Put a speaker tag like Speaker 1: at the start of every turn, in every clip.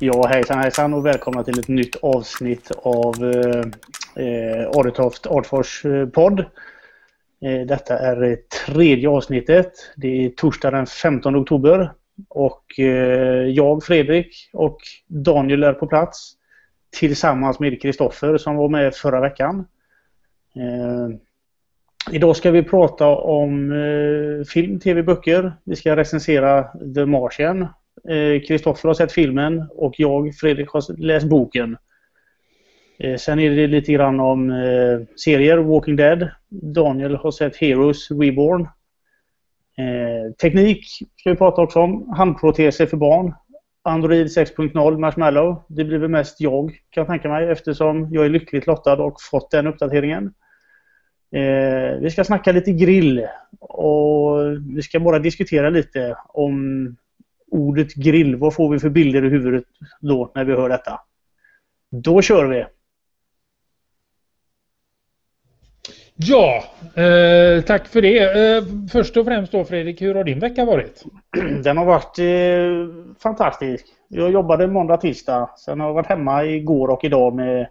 Speaker 1: Ja, hejsan hejsan och välkomna till ett nytt avsnitt av eh, eh Adetoft Artfors eh, podd. Eh, detta är det tredje avsnittet. Det är torsdag den 15 oktober. Och eh, jag, Fredrik och Daniel är på plats. Tillsammans med Kristoffer som var med förra veckan. Eh, idag ska vi prata om eh, film, tv, böcker. Vi ska recensera The Martian Eh, Kristoffer har sett filmen och jag, Fredrik, har läst boken. Eh, sen är det lite grann om eh, serier, Walking Dead. Daniel har sett Heroes Reborn. Teknik ska vi prata också om. Handproteser för barn. Android 6.0 Marshmallow. Det blir väl mest jag kan jag tänka mig eftersom jag är lyckligt lottad och fått den uppdateringen. Eh, vi ska snacka lite grill och vi ska bara diskutera lite om ordet grill. Vad får vi för bilder i huvudet då när vi hör detta? Då kör vi!
Speaker 2: Ja, eh, tack för det. Eh, först och främst då Fredrik, hur har din vecka varit?
Speaker 1: Den har varit eh, fantastisk. Jag jobbade måndag, tisdag. Sen har jag varit hemma igår och idag med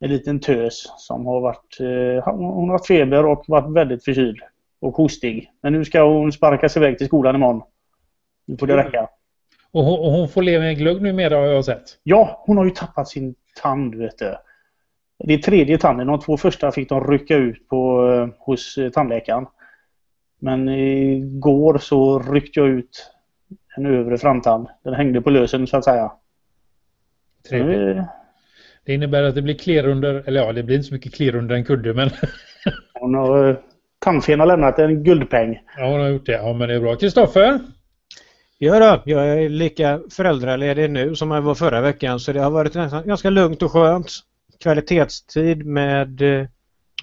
Speaker 1: en liten tös som har varit... Eh, hon har haft feber och varit väldigt förkyld och hostig. Men nu ska hon sparkas iväg till skolan imorgon. Nu får det räcka.
Speaker 2: Och hon, och hon får leva med glögg numera har jag sett.
Speaker 1: Ja, hon har ju tappat sin tand vet du. Det är tredje tanden. De två första fick de rycka ut på, eh, hos eh, tandläkaren. Men igår så ryckte jag ut en övre framtand. Den hängde på lösen så att säga.
Speaker 2: Trevligt. Det innebär att det blir kler under, eller ja det blir inte så mycket kler under en kudde men...
Speaker 1: hon har, eh, tandfen har lämnat en guldpeng.
Speaker 2: Ja hon har gjort det. Ja men det är bra. Kristoffer?
Speaker 3: Ja då, jag är lika föräldraledig nu som jag var förra veckan så det har varit ganska lugnt och skönt. Kvalitetstid med eh,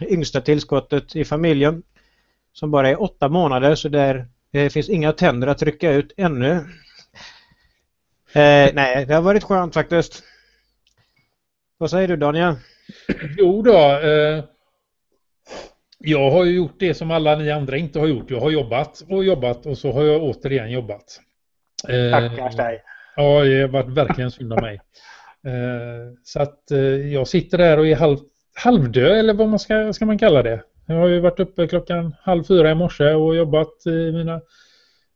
Speaker 3: yngsta tillskottet i familjen som bara är åtta månader så där det finns inga tänder att trycka ut ännu. Eh, nej, det har varit skönt faktiskt. Vad säger du Daniel?
Speaker 2: Jo då, eh, jag har ju gjort det som alla ni andra inte har gjort. Jag har jobbat och jobbat och så har jag återigen jobbat.
Speaker 1: Tackars dig.
Speaker 2: Ja, det har varit verkligen synd om mig. Eh, så att eh, jag sitter där och är halv, halvdö eller vad man ska, ska man kalla det. Jag har ju varit uppe klockan halv fyra i morse och jobbat mina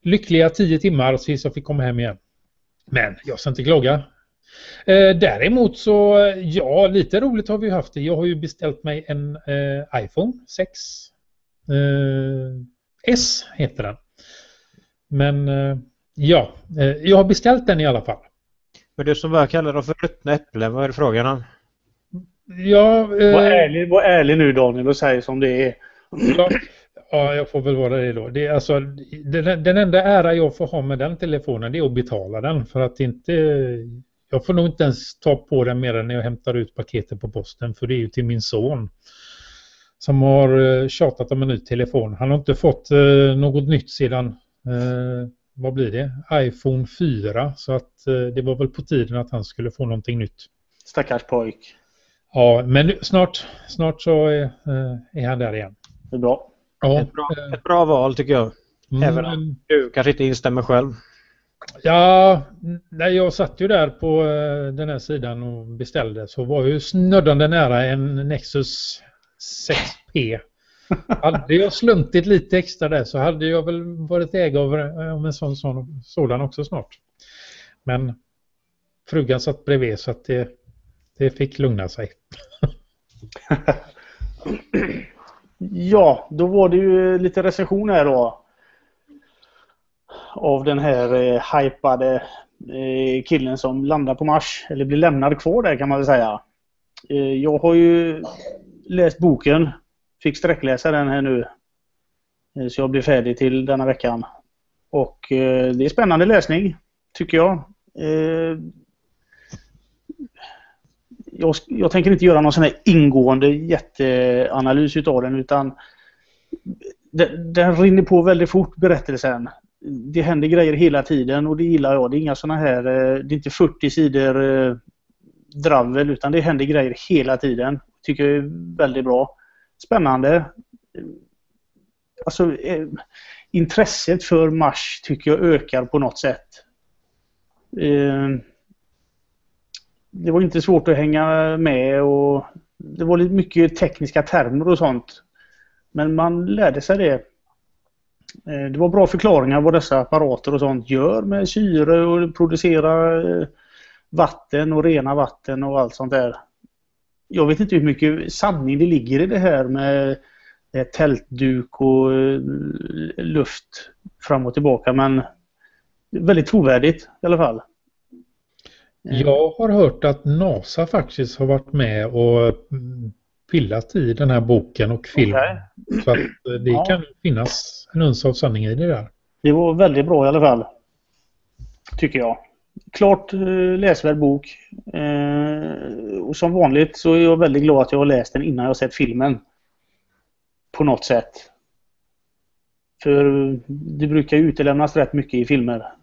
Speaker 2: lyckliga tio timmar tills jag fick komma hem igen. Men jag ska inte klaga. Eh, däremot så, ja, lite roligt har vi haft det. Jag har ju beställt mig en eh, iPhone 6 eh, S heter den. Men Ja, eh, jag har beställt den i alla fall.
Speaker 3: Men du som bara kallar dem för ruttna äpplen, vad är det frågan om?
Speaker 2: Ja,
Speaker 1: eh... var, ärlig, var ärlig nu Daniel och säg som det är.
Speaker 2: Ja, ja, jag får väl vara det då. Det är alltså, den, den enda ära jag får ha med den telefonen det är att betala den för att inte... Jag får nog inte ens ta på den mer än när jag hämtar ut paketet på posten för det är ju till min son som har eh, tjatat om en ny telefon. Han har inte fått eh, något nytt sedan eh, vad blir det? iPhone 4. Så att eh, det var väl på tiden att han skulle få någonting nytt.
Speaker 1: Stackars pojk.
Speaker 2: Ja, men snart, snart så är, eh, är han där igen.
Speaker 1: Det är bra.
Speaker 3: Ja, ett, bra ett bra val tycker jag. Mm. Även om du kanske inte instämmer själv.
Speaker 2: Ja, när jag satt ju där på eh, den här sidan och beställde så var jag ju snöddande nära en Nexus 6P hade jag sluntit lite extra där så hade jag väl varit ägare eh, av en sån, sån, sådan också snart. Men frugan satt bredvid så att det, det fick lugna sig.
Speaker 1: ja, då var det ju lite recension här då. Av den här eh, hypade eh, killen som landar på Mars. Eller blir lämnad kvar där kan man väl säga. Eh, jag har ju läst boken fick sträckläsa den här nu. Eh, så jag blir färdig till denna veckan. Och eh, det är spännande läsning, tycker jag. Eh, jag, jag, tänker inte göra någon sån här ingående jätteanalys utav den utan den, den rinner på väldigt fort berättelsen. Det händer grejer hela tiden och det gillar jag. Det är inga såna här, det är inte 40 sidor dravel utan det händer grejer hela tiden. Tycker jag är väldigt bra spännande. Alltså, eh, intresset för Mars tycker jag ökar på något sätt. Eh, det var inte svårt att hänga med och det var lite mycket tekniska termer och sånt. Men man lärde sig det. Eh, det var bra förklaringar vad dessa apparater och sånt gör med syre och producera eh, vatten och rena vatten och allt sånt där. Jag vet inte hur mycket sanning det ligger i det här med tältduk och eh, luft fram och tillbaka men väldigt trovärdigt i alla fall.
Speaker 2: Jag har hört att NASA faktiskt har varit med och mm, pillat i den här boken och filmen. Okay. Så att eh, det ja. kan finnas en uns av sanning i det där.
Speaker 1: Det var väldigt bra i alla fall. Tycker jag. Klart eh, läsvärd bok. Eh, och som vanligt så är jag väldigt glad att jag har läst den innan jag sett filmen. På något sätt. För det brukar utelämnas rätt mycket i filmer.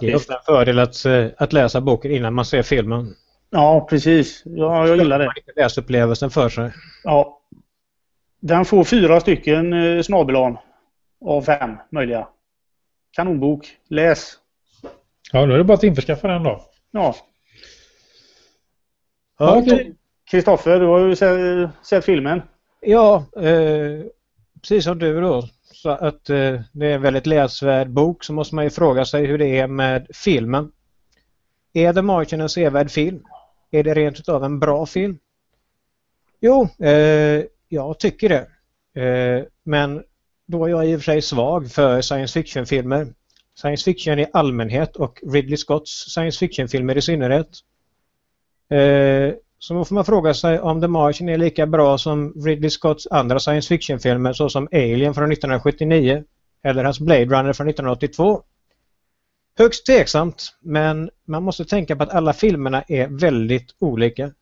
Speaker 3: Det är ofta en fördel att, att läsa boken innan man ser filmen.
Speaker 1: Ja, precis. Ja, jag gillar det.
Speaker 3: Läsupplevelsen för sig.
Speaker 1: Ja. Den får fyra stycken eh, snabelan av fem möjliga. Kanonbok. Läs!
Speaker 2: Ja, då är det bara att införskaffa den då.
Speaker 1: Ja. Kristoffer, du har ju sett, sett filmen.
Speaker 3: Ja, eh, precis som du då. Så att eh, det är en väldigt läsvärd bok så måste man ju fråga sig hur det är med filmen. Är The Martian en sevärd film? Är det rent utav en bra film? Jo, eh, jag tycker det. Eh, men då är jag i och för sig svag för science fiction-filmer. Science fiction i allmänhet och Ridley Scotts science fiction-filmer i synnerhet. Eh, så då får man fråga sig om The Martian är lika bra som Ridley Scotts andra science fiction-filmer såsom Alien från 1979 eller hans Blade Runner från 1982. Högst tveksamt, men man måste tänka på att alla filmerna är väldigt olika.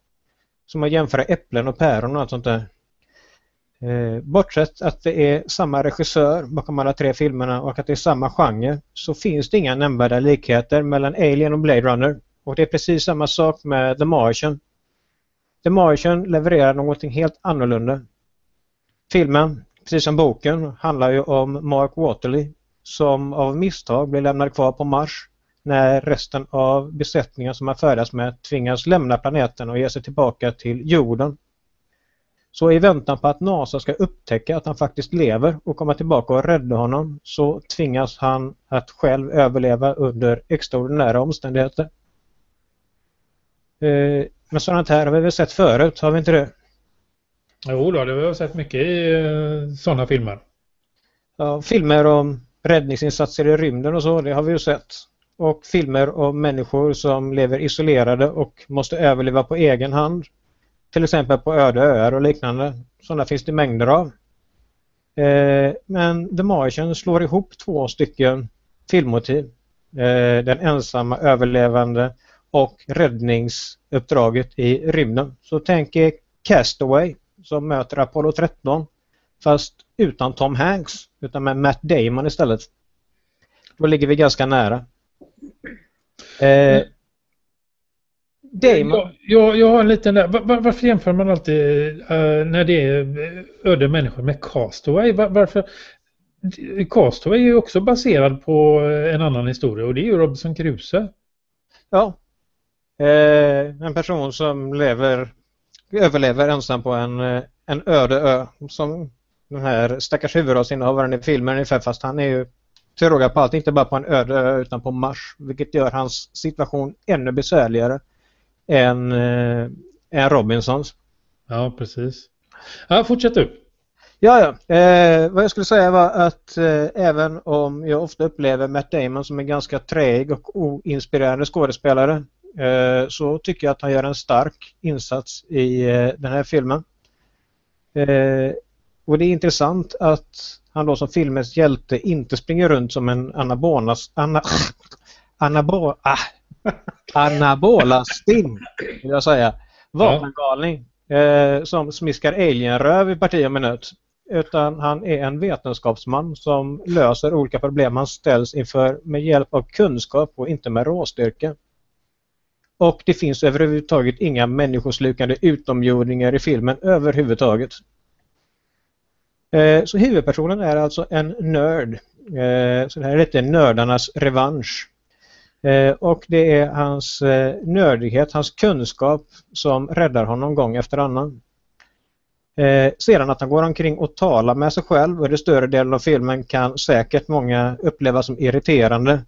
Speaker 3: Som att jämföra äpplen och päron och allt sånt där. Eh, bortsett att det är samma regissör bakom alla tre filmerna och att det är samma genre så finns det inga nämnvärda likheter mellan Alien och Blade Runner. Och det är precis samma sak med The Martian. The Martian levererar någonting helt annorlunda. Filmen, precis som boken, handlar ju om Mark Waterley som av misstag blir lämnad kvar på Mars när resten av besättningen som han färdas med tvingas lämna planeten och ge sig tillbaka till jorden. Så i väntan på att NASA ska upptäcka att han faktiskt lever och komma tillbaka och rädda honom så tvingas han att själv överleva under extraordinära omständigheter. Eh, men sådant här har vi väl sett förut, har vi inte det?
Speaker 2: Jo då, det har vi sett mycket i eh, sådana filmer.
Speaker 3: Ja, filmer om räddningsinsatser i rymden och så, det har vi ju sett. Och filmer om människor som lever isolerade och måste överleva på egen hand. Till exempel på öde öar och liknande. Sådana finns det mängder av. Eh, men The Martian slår ihop två stycken filmmotiv. Eh, den ensamma överlevande och räddningsuppdraget i rymden. Så tänk er Castaway som möter Apollo 13 fast utan Tom Hanks utan med Matt Damon istället. Då ligger vi ganska nära. Eh, mm.
Speaker 2: Damon. Jag, jag, har en liten där. Var, varför jämför man alltid uh, när det är öde människor med Castaway? Var, varför? Castaway är ju också baserad på en annan historia och det är ju Robinson Crusoe.
Speaker 3: Ja. Eh, en person som lever överlever ensam på en, en öde ö som den här stackars huvudrollsinnehavaren i filmen ungefär fast han är ju till råga på allt inte bara på en öde ö utan på Mars vilket gör hans situation ännu besvärligare än, äh, än Robinsons.
Speaker 2: Ja, precis. Ja, fortsätt du.
Speaker 3: Ja, ja. Eh, vad jag skulle säga var att eh, även om jag ofta upplever Matt Damon som en ganska träig och oinspirerande skådespelare eh, så tycker jag att han gör en stark insats i eh, den här filmen. Eh, och det är intressant att han då som filmens hjälte inte springer runt som en anabolas, ana, anabo, ah, anabolasting, vill jag säga. Vapengalning eh, som smiskar alienröv i parti och minut. Utan han är en vetenskapsman som löser olika problem han ställs inför med hjälp av kunskap och inte med råstyrka. Och det finns överhuvudtaget inga människoslukande utomjordingar i filmen överhuvudtaget. Eh, så huvudpersonen är alltså en nörd. Eh, så det här är lite nördarnas revansch. Eh, och det är hans eh, nördighet, hans kunskap som räddar honom gång efter annan. Eh, sedan att han går omkring och talar med sig själv under större delen av filmen kan säkert många uppleva som irriterande.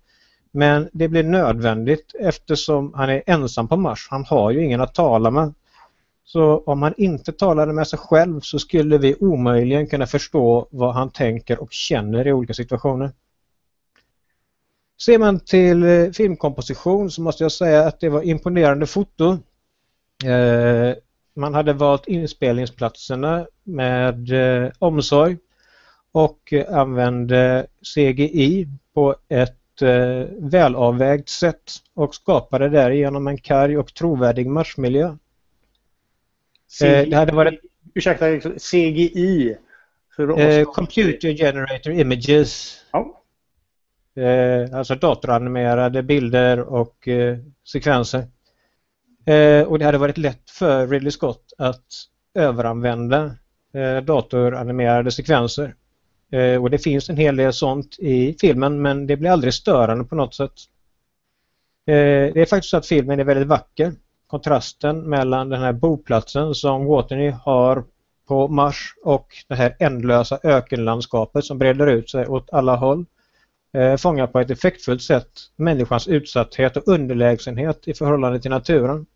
Speaker 3: Men det blir nödvändigt eftersom han är ensam på Mars. Han har ju ingen att tala med. Så om han inte talade med sig själv så skulle vi omöjligen kunna förstå vad han tänker och känner i olika situationer. Ser man till eh, filmkomposition så måste jag säga att det var imponerande foto. Eh, man hade valt inspelningsplatserna med eh, omsorg och använde CGI på ett välavvägt sätt och skapade därigenom en karg och trovärdig marsmiljö.
Speaker 1: CGI, det hade varit... Ursäkta, CGI?
Speaker 3: Eh, computer Generator Images. Ja. Eh, alltså datoranimerade bilder och eh, sekvenser. Eh, och det hade varit lätt för Ridley Scott att överanvända eh, datoranimerade sekvenser. Eh, och det finns en hel del sånt i filmen men det blir aldrig störande på något sätt. Eh, det är faktiskt så att filmen är väldigt vacker. Kontrasten mellan den här boplatsen som Waterney har på Mars och det här ändlösa ökenlandskapet som breder ut sig åt alla håll eh, fångar på ett effektfullt sätt människans utsatthet och underlägsenhet i förhållande till naturen.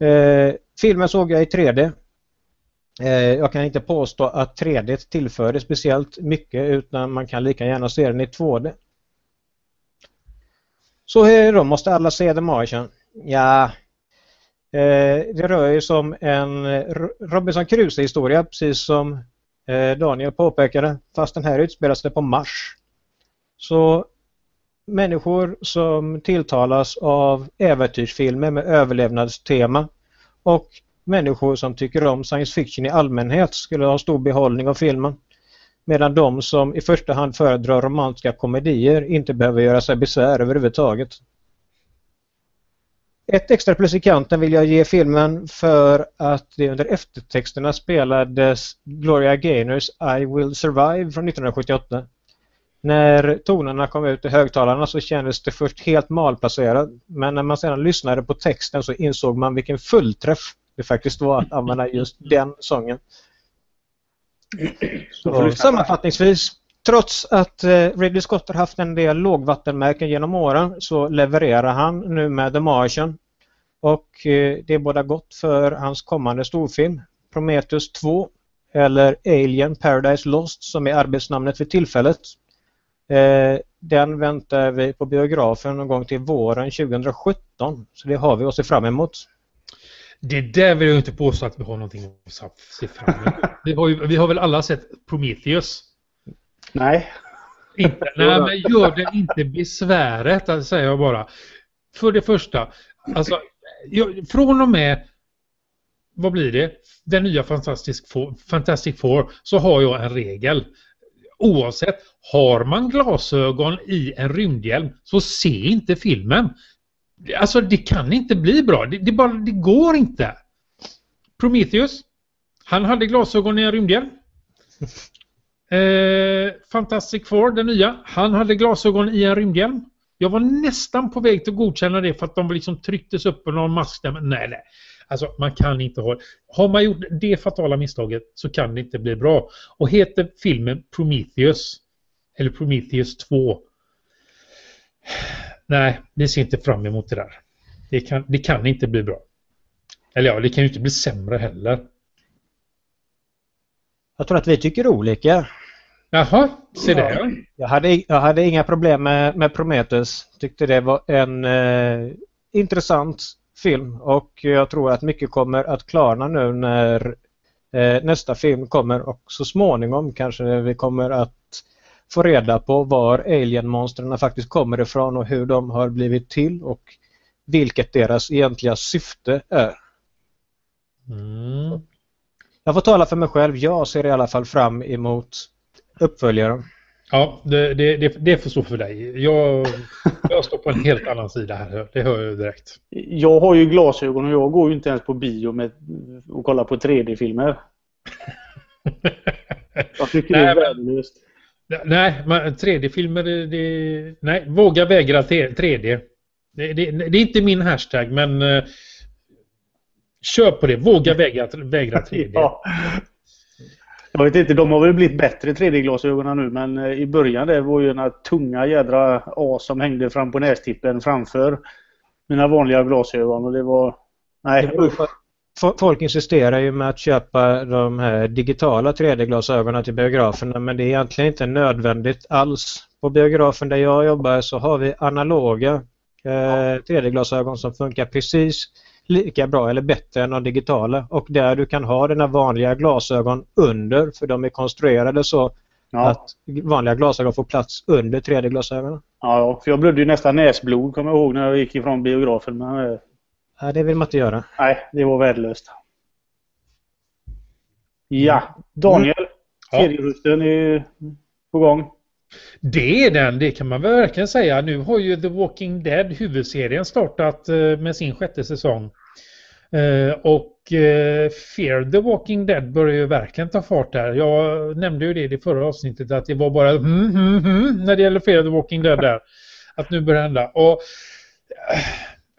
Speaker 3: Eh, filmen såg jag i 3D. Eh, jag kan inte påstå att 3D tillförde speciellt mycket utan man kan lika gärna se den i 2D. Så hur då? Måste alla se The Martian? Ja, eh, det rör sig som en Robinson Crusoe-historia precis som eh, Daniel påpekade fast den här utspelar sig på Mars. Så människor som tilltalas av äventyrsfilmer med överlevnadstema och människor som tycker om science fiction i allmänhet skulle ha stor behållning av filmen. Medan de som i första hand föredrar romantiska komedier inte behöver göra sig besvär överhuvudtaget. Ett extra plus i kanten vill jag ge filmen för att det under eftertexterna spelades Gloria Gaynors I will survive från 1978. När tonerna kom ut i högtalarna så kändes det först helt malplacerat men när man sedan lyssnade på texten så insåg man vilken fullträff det faktiskt var att använda just den sången. Så, sammanfattningsvis, trots att eh, Ridley Scott har haft en del lågvattenmärken genom åren så levererar han nu med The Martian. Och eh, det är båda gott för hans kommande storfilm Prometheus 2 eller Alien Paradise Lost som är arbetsnamnet för tillfället. Eh, den väntar vi på biografen någon gång till våren 2017. Så det har vi att se fram emot.
Speaker 2: Det där vill jag inte påstå att vi har någonting att se fram emot. Vi har, ju, vi har väl alla sett Prometheus?
Speaker 1: Nej.
Speaker 2: Inte, nej, men gör det inte besväret, säger jag bara. För det första, alltså, jag, från och med, vad blir det? Den nya Fantastic Four, Fantastic Four så har jag en regel oavsett, har man glasögon i en rymdhjälm så se inte filmen. Alltså det kan inte bli bra. Det, det, bara, det går inte. Prometheus. Han hade glasögon i en rymdhjälm. Eh, Fantastic Four, den nya. Han hade glasögon i en rymdhjälm. Jag var nästan på väg till att godkänna det för att de liksom trycktes upp på någon mask där. Men nej, nej. Alltså man kan inte ha... Har man gjort det fatala misstaget så kan det inte bli bra. Och heter filmen Prometheus eller Prometheus 2 Nej, vi ser inte fram emot det där. Det kan, det kan inte bli bra. Eller ja, det kan ju inte bli sämre heller.
Speaker 3: Jag tror att vi tycker olika.
Speaker 2: Jaha, se det.
Speaker 3: Jag hade, jag hade inga problem med, med Prometheus. Tyckte det var en eh, intressant film och jag tror att mycket kommer att klarna nu när eh, nästa film kommer och så småningom kanske vi kommer att få reda på var alien-monstren faktiskt kommer ifrån och hur de har blivit till och vilket deras egentliga syfte är. Mm. Jag får tala för mig själv. Jag ser i alla fall fram emot uppföljaren.
Speaker 2: Ja, det, det, det, det får stå för dig. Jag, jag står på en helt annan sida här. Det hör jag direkt.
Speaker 1: Jag har ju glasögon och jag går ju inte ens på bio med, och kollar på 3D-filmer. jag tycker Nej, det är värdelöst.
Speaker 2: Nej, 3D-filmer, det, nej, våga vägra 3D. Det, det, det, är inte min hashtag, men uh, kör på det. Våga vägra, vägra 3D. ja.
Speaker 1: Jag vet inte, de har väl blivit bättre 3D-glasögonen nu men eh, i början det var ju några tunga jädra A som hängde fram på nästippen framför mina vanliga glasögon och det var... Nej.
Speaker 3: Folk insisterar ju med att köpa de här digitala 3D-glasögonen till biograferna men det är egentligen inte nödvändigt alls. På biografen där jag jobbar så har vi analoga eh, 3D-glasögon som funkar precis lika bra eller bättre än de digitala och där du kan ha dina vanliga glasögon under för de är konstruerade så ja. att vanliga glasögon får plats under 3D-glasögonen.
Speaker 1: Ja, för jag blödde ju nästan näsblod kommer jag ihåg när jag gick ifrån biografen. Men...
Speaker 3: Ja, eh, det vill man inte göra.
Speaker 1: Nej, det var värdelöst. Ja, Daniel. Mm. Serierusten är på gång.
Speaker 2: Det är den, det kan man verkligen säga. Nu har ju The Walking Dead huvudserien startat eh, med sin sjätte säsong. Eh, och eh, Fear the Walking Dead börjar ju verkligen ta fart där. Jag nämnde ju det i det förra avsnittet att det var bara mm, mm, mm, när det gäller Fear the Walking Dead där. Att nu börjar det hända. Och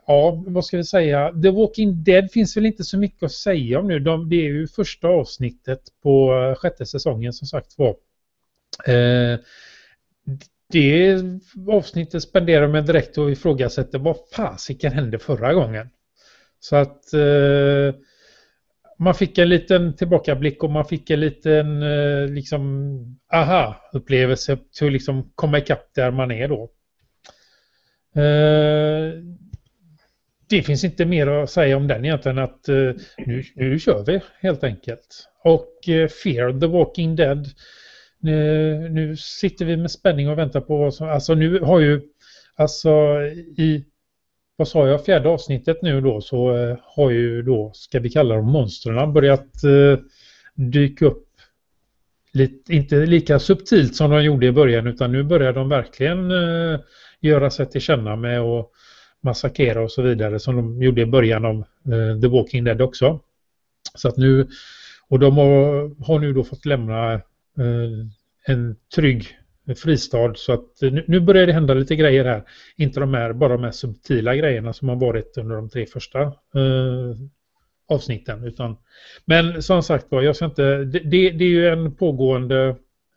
Speaker 2: ja, vad ska vi säga? The Walking Dead finns väl inte så mycket att säga om nu. De, det är ju första avsnittet på sjätte säsongen som sagt var. Eh, det avsnittet spenderar man direkt och ifrågasätter vad fasiken hände förra gången. Så att eh, man fick en liten tillbakablick och man fick en liten eh, liksom aha-upplevelse till att liksom komma ikapp där man är då. Eh, det finns inte mer att säga om den egentligen att eh, nu, nu kör vi helt enkelt. Och eh, Fear the Walking Dead nu, nu sitter vi med spänning och väntar på vad som... Alltså nu har ju... Alltså i... Vad sa jag? Fjärde avsnittet nu då så eh, har ju då, ska vi kalla dem monstren, börjat eh, dyka upp lite, inte lika subtilt som de gjorde i början utan nu börjar de verkligen eh, göra sig till känna med att massakrera och så vidare som de gjorde i början av eh, The Walking Dead också. Så att nu, och de har, har nu då fått lämna Eh, en trygg fristad så att eh, nu börjar det hända lite grejer här. Inte de här, bara de här subtila grejerna som har varit under de tre första eh, avsnitten. Utan, men som sagt var, jag ska inte, det, det är ju en pågående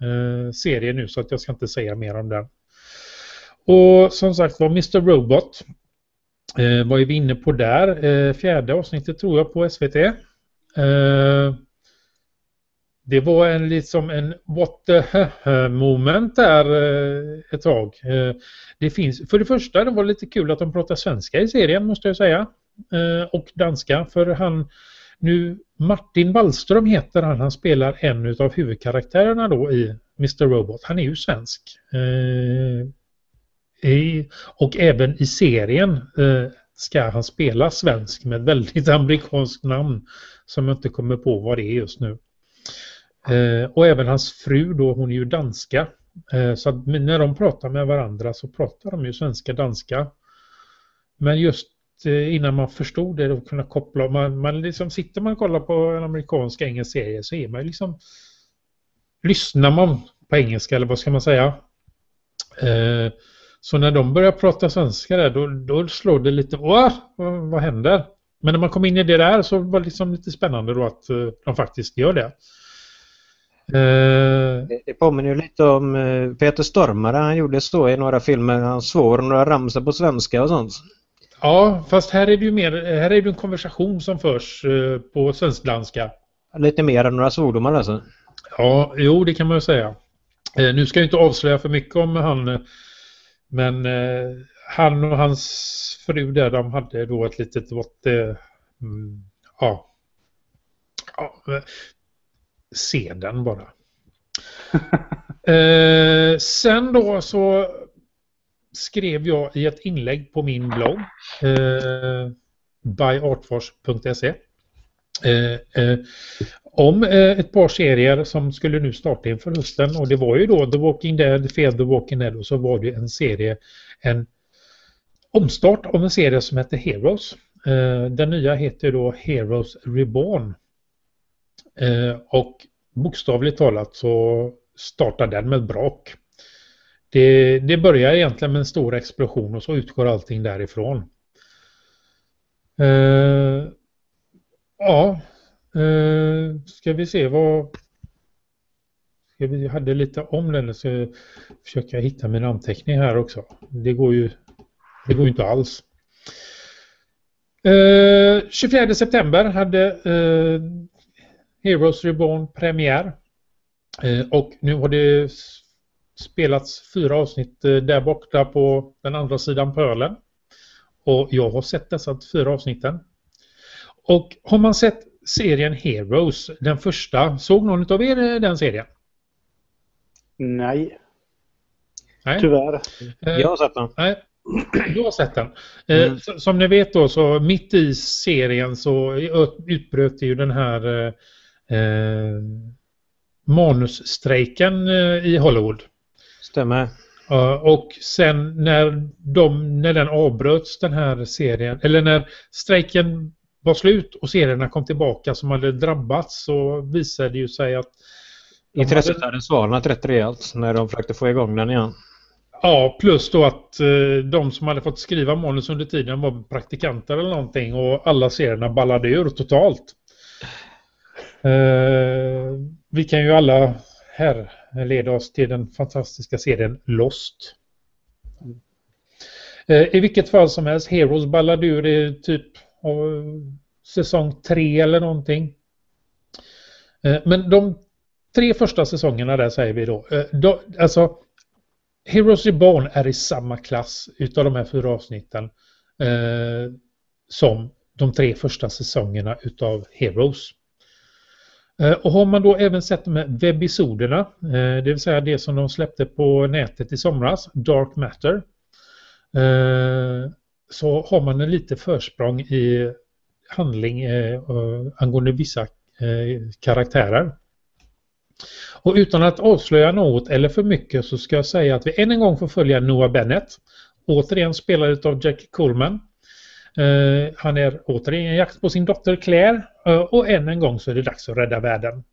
Speaker 2: eh, serie nu så att jag ska inte säga mer om den. Och som sagt var, Mr. Robot eh, vad är vi inne på där? Eh, fjärde avsnittet tror jag på SVT. Eh, det var en liksom en what the moment där eh, ett tag. Eh, det finns, för det första det var lite kul att de pratar svenska i serien måste jag säga. Eh, och danska för han nu Martin Wallström heter han, han spelar en av huvudkaraktärerna då i Mr. Robot. Han är ju svensk. och även i serien ska han spela svensk med ett väldigt amerikanskt namn som jag inte kommer på vad det är just nu. Eh, och även hans fru då, hon är ju danska. Eh, så att när de pratar med varandra så pratar de ju svenska danska. Men just eh, innan man förstod det och kunna koppla, man, man liksom sitter man och kollar på en amerikansk engelsk serie så är man ju liksom lyssnar man på engelska eller vad ska man säga. Eh, så när de börjar prata svenska där då, då slår det lite, vad, vad händer? Men när man kom in i det där så var det liksom lite spännande då att eh, de faktiskt gör det.
Speaker 3: Uh, det, påminner ju lite om uh, Peter Stormare. Han gjorde så i några filmer. Han svor några ramsor på svenska och sånt.
Speaker 2: Ja, fast här är det ju mer, här är det en konversation som förs uh, på svensk-danska.
Speaker 3: Lite mer än några svordomar alltså?
Speaker 2: Ja, jo det kan man ju säga. nu ska jag inte avslöja för mycket om han, men han och hans fru där, de hade då ett litet, vad, mm, ja, ja, se den bara. eh, sen då så skrev jag i ett inlägg på min blogg eh, byartfors.se eh, eh, om eh, ett par serier som skulle nu starta inför hösten och det var ju då The Walking Dead, Fear the Walking Dead och så var det en serie, en omstart av en serie som heter Heroes. Eh, den nya heter då Heroes Reborn. Eh, och bokstavligt talat så startar den med ett brak. Det, det börjar egentligen med en stor explosion och så utgår allting därifrån. Uh, ja, uh, ska vi se vad... Jag hade lite om den så försöker jag hitta min anteckning här också. Det går ju, det går inte alls. Eh, uh, 24 september hade Heroes Reborn premiär. Uh, och nu har det spelats fyra avsnitt där borta på den andra sidan pölen. Och jag har sett dessa fyra avsnitten. Och har man sett serien Heroes, den första, såg någon av er den serien?
Speaker 1: Nej. Nej. Tyvärr.
Speaker 3: Jag har sett den.
Speaker 2: Nej. Du har sett den. Eh, mm. Som ni vet då så mitt i serien så utbröt ju den här eh, manusstrejken eh, i Hollywood.
Speaker 3: Stämmer.
Speaker 2: och sen när, de, när den avbröts den här serien, eller när strejken var slut och serierna kom tillbaka som hade drabbats så visade det ju sig att
Speaker 3: Intresset hade svalnat rätt rejält när de försökte få igång den igen.
Speaker 2: Ja, plus då att eh, de som hade fått skriva manus under tiden var praktikanter eller någonting och alla serierna ballade ur totalt. Eh, vi kan ju alla här leda oss till den fantastiska serien Lost. Eh, I vilket fall som helst, Heroes ballade ur i typ eh, säsong tre eller någonting. Eh, men de tre första säsongerna där säger vi då, eh, då alltså Heroes Reborn är i samma klass utav de här fyra avsnitten eh, som de tre första säsongerna utav Heroes. Eh, och har man då även sett de här webbisoderna, eh, det vill säga det som de släppte på nätet i somras, Dark Matter, eh, så har man en lite försprång i handling angående vissa karaktärer. Och utan att avslöja något eller för mycket så ska jag säga att vi än en gång får följa Noah Bennett. Återigen spelad av Jackie Coleman. Eh, han är återigen i jakt på sin dotter Claire eh, och än en gång så är det dags att rädda världen.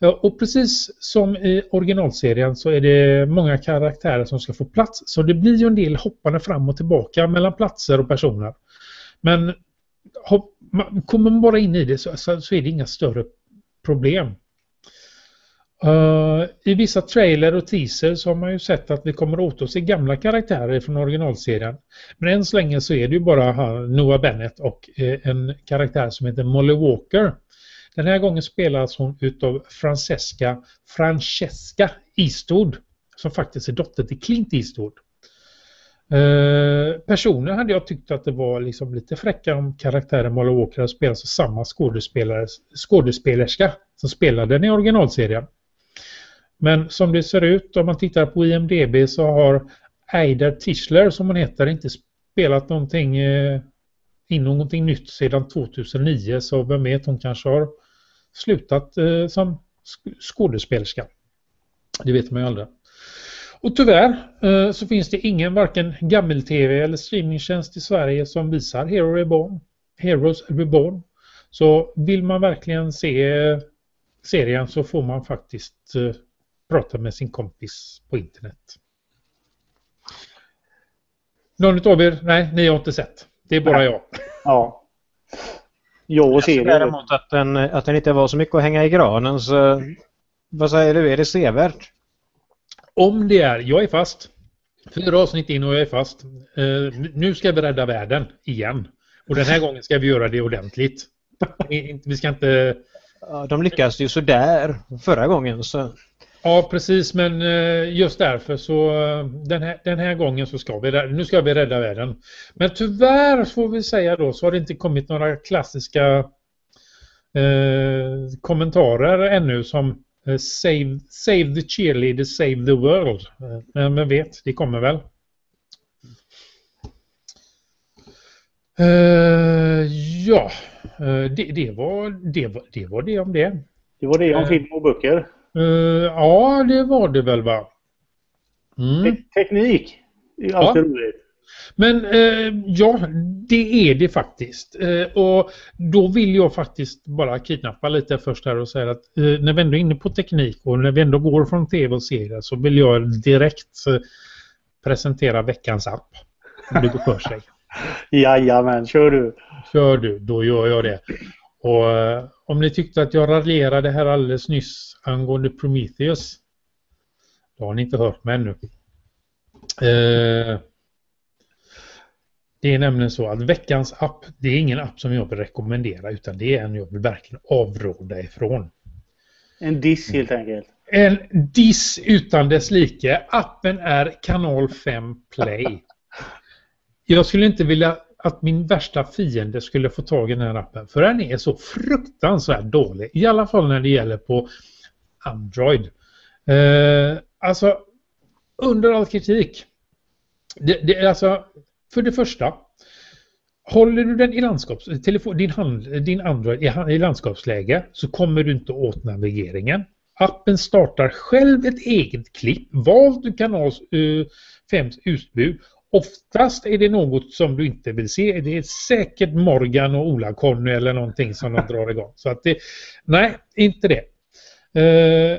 Speaker 2: Eh, och precis som i originalserien så är det många karaktärer som ska få plats så det blir ju en del hoppande fram och tillbaka mellan platser och personer. Men hopp, kommer man bara in i det så, så, så är det inga större problem. Uh, I vissa trailer och teaser så har man ju sett att vi kommer återse gamla karaktärer från originalserien. Men än så länge så är det ju bara Noah Bennett och uh, en karaktär som heter Molly Walker. Den här gången spelas hon utav Francesca Francesca Eastwood som faktiskt är dotter till Clint Eastwood. Uh, personligen hade jag tyckt att det var liksom lite fräcka om karaktären Molly Walker spelas av samma skådespelare, skådespelerska som spelade den i originalserien. Men som det ser ut om man tittar på IMDB så har Eider Tischler som hon heter inte spelat någonting eh, in någonting nytt sedan 2009 så vem vet hon kanske har slutat eh, som skådespelerska. Det vet man ju aldrig. Och tyvärr eh, så finns det ingen varken gammel-tv eller streamingtjänst i Sverige som visar Hero Reborn, Heroes Reborn. Så vill man verkligen se eh, serien så får man faktiskt eh, eh, prata med sin kompis på internet. Någon av er? Nej, ni har inte sett. Det är bara jag.
Speaker 1: Ja. Jag och
Speaker 3: serien. Däremot att den, att den inte var så mycket att hänga i granen så vad säger du, är det sevärt?
Speaker 2: Om det är, jag är fast. Fyra avsnitt in och jag är fast. Uh, nu ska vi rädda världen igen. Och den här gången ska vi göra det ordentligt. Vi ska inte...
Speaker 3: Ja, de lyckades ju sådär förra gången så...
Speaker 2: Ja, precis. Men eh, just därför så eh, den här, den här gången så ska vi, nu ska vi rädda världen. Men tyvärr får vi säga då så har det inte kommit några klassiska eh, kommentarer ännu som eh, save, save the cheerleader, save the world. Eh, men vem vet, det kommer väl. Uh, ja, det, det, var, det, var, det var det om det.
Speaker 1: Det var det om film och böcker.
Speaker 2: Uh, ja, det var det väl va?
Speaker 1: Mm. Te teknik är alltid ja. roligt.
Speaker 2: Men eh, ja, det är det faktiskt. Eh, och då vill jag faktiskt bara kidnappa lite först här och säga att eh, när vi ändå är inne på teknik och när vi ändå går från tv och serier så vill jag direkt eh, presentera veckans app. Om det går för sig.
Speaker 1: Jajamän, kör du.
Speaker 2: Kör du, då gör jag det. Och eh, om ni tyckte att jag raljerade här alldeles nyss angående Prometheus. Då har ni inte hört mig ännu. Eh, det är nämligen så att veckans app, det är ingen app som jag vill rekommendera utan det är en jag vill verkligen avråda ifrån.
Speaker 1: En diss helt enkelt.
Speaker 2: En diss utan dess like. Appen är Kanal 5 Play. Jag skulle inte vilja att min värsta fiende skulle få tag i den här appen. För den är så fruktansvärt dålig. I alla fall när det gäller på Android. Eh, alltså, under all kritik. Det, det är alltså, för det första. Håller du den i landskaps, telefon, din, hand, din Android i, i landskapsläge så kommer du inte åt navigeringen. Appen startar själv ett eget klipp, valt du kanals eh, uh, 5 utbud Oftast är det något som du inte vill se. Det är säkert Morgan och Ola-Conny eller någonting som de drar igång. Så att det, nej, inte det. Uh,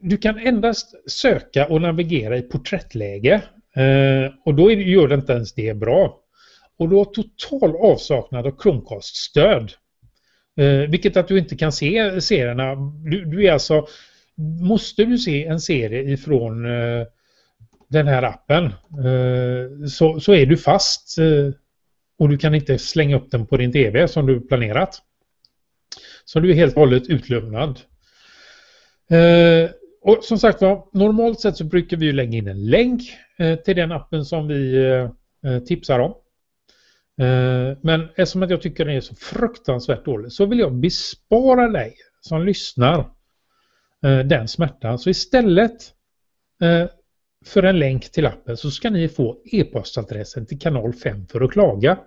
Speaker 2: du kan endast söka och navigera i porträttläge. Uh, och då gör det inte ens det bra. Och du har total avsaknad av Chromecast-stöd. Uh, eh, vilket att du inte kan se serierna. Du, du, är alltså... Måste du se en serie ifrån den här appen eh, så, så är du fast eh, och du kan inte slänga upp den på din TV som du planerat. Så du är helt och hållet utlämnad. Eh, och som sagt var, normalt sett så brukar vi lägga in en länk till den appen som vi tipsar om. Men eftersom att jag tycker den är så fruktansvärt dålig så vill jag bespara dig som lyssnar den smärtan. Så istället för en länk till appen så ska ni få e-postadressen till kanal 5 för att klaga.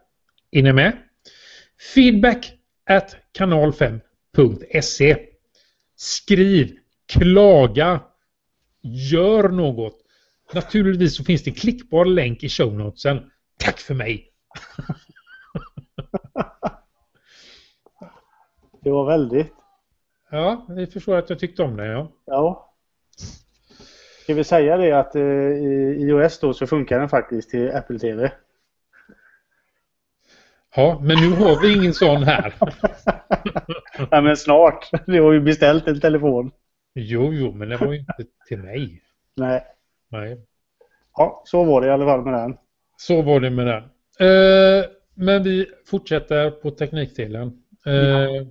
Speaker 2: Är ni med? Feedback at kanal5.se Skriv, klaga, gör något. Naturligtvis så finns det en klickbar länk i show notesen. Tack för mig!
Speaker 1: det var väldigt.
Speaker 2: Ja, vi förstår att jag tyckte om det, ja.
Speaker 1: Ja. Ska vi säga det att eh, i iOS då så funkar den faktiskt till Apple TV?
Speaker 2: Ja, men nu har vi ingen sån här.
Speaker 1: Nej, men snart. Vi har ju beställt en telefon.
Speaker 2: Jo, jo, men det var ju inte till mig.
Speaker 1: Nej.
Speaker 2: Nej.
Speaker 1: Ja, så var det i alla fall med den.
Speaker 2: Så var det med den. Eh, men vi fortsätter på teknikdelen. Eh, ja.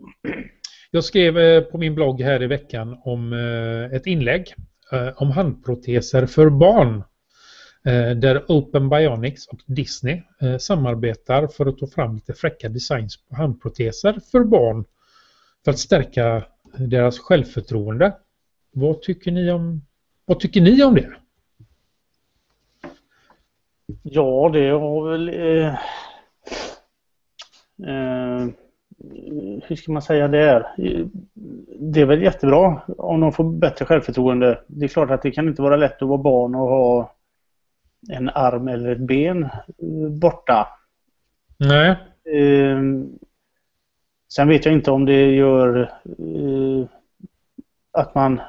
Speaker 2: Jag skrev eh, på min blogg här i veckan om eh, ett inlägg Eh, om handproteser för barn. Eh, där Open Bionics och Disney eh, samarbetar för att ta fram lite fräcka designs på handproteser för barn. För att stärka deras självförtroende. Vad tycker ni om, vad tycker ni om det?
Speaker 1: Ja, det har väl... Eh, eh, hur ska man säga det Det är väl jättebra om de får bättre självförtroende. Det är klart att det kan inte vara lätt att vara barn och ha en arm eller ett ben eh, borta.
Speaker 2: Nej.
Speaker 1: Ehm, sen vet jag inte om det gör eh, att man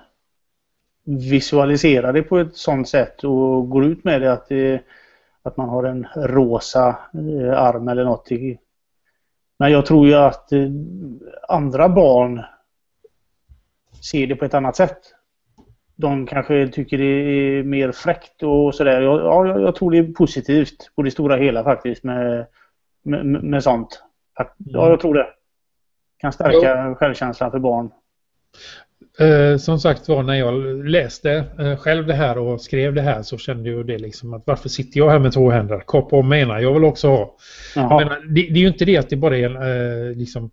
Speaker 1: visualiserar det på ett sånt sätt och går ut med det att, det, att man har en rosa eh, arm eller något men jag tror ju att eh, andra barn ser det på ett annat sätt. De kanske tycker det är mer fräckt och sådär. Ja, jag, jag tror det är positivt på det stora hela faktiskt med, med, med sånt. Ja, jag tror det. Kan stärka jo. självkänslan för barn.
Speaker 2: Eh, som sagt var, när jag läste eh, själv det här och skrev det här så kände jag det liksom att varför sitter jag här med två händer? Kapa om menar jag vill också ha. Menar, det, det, är ju inte det att det bara är en, eh, liksom,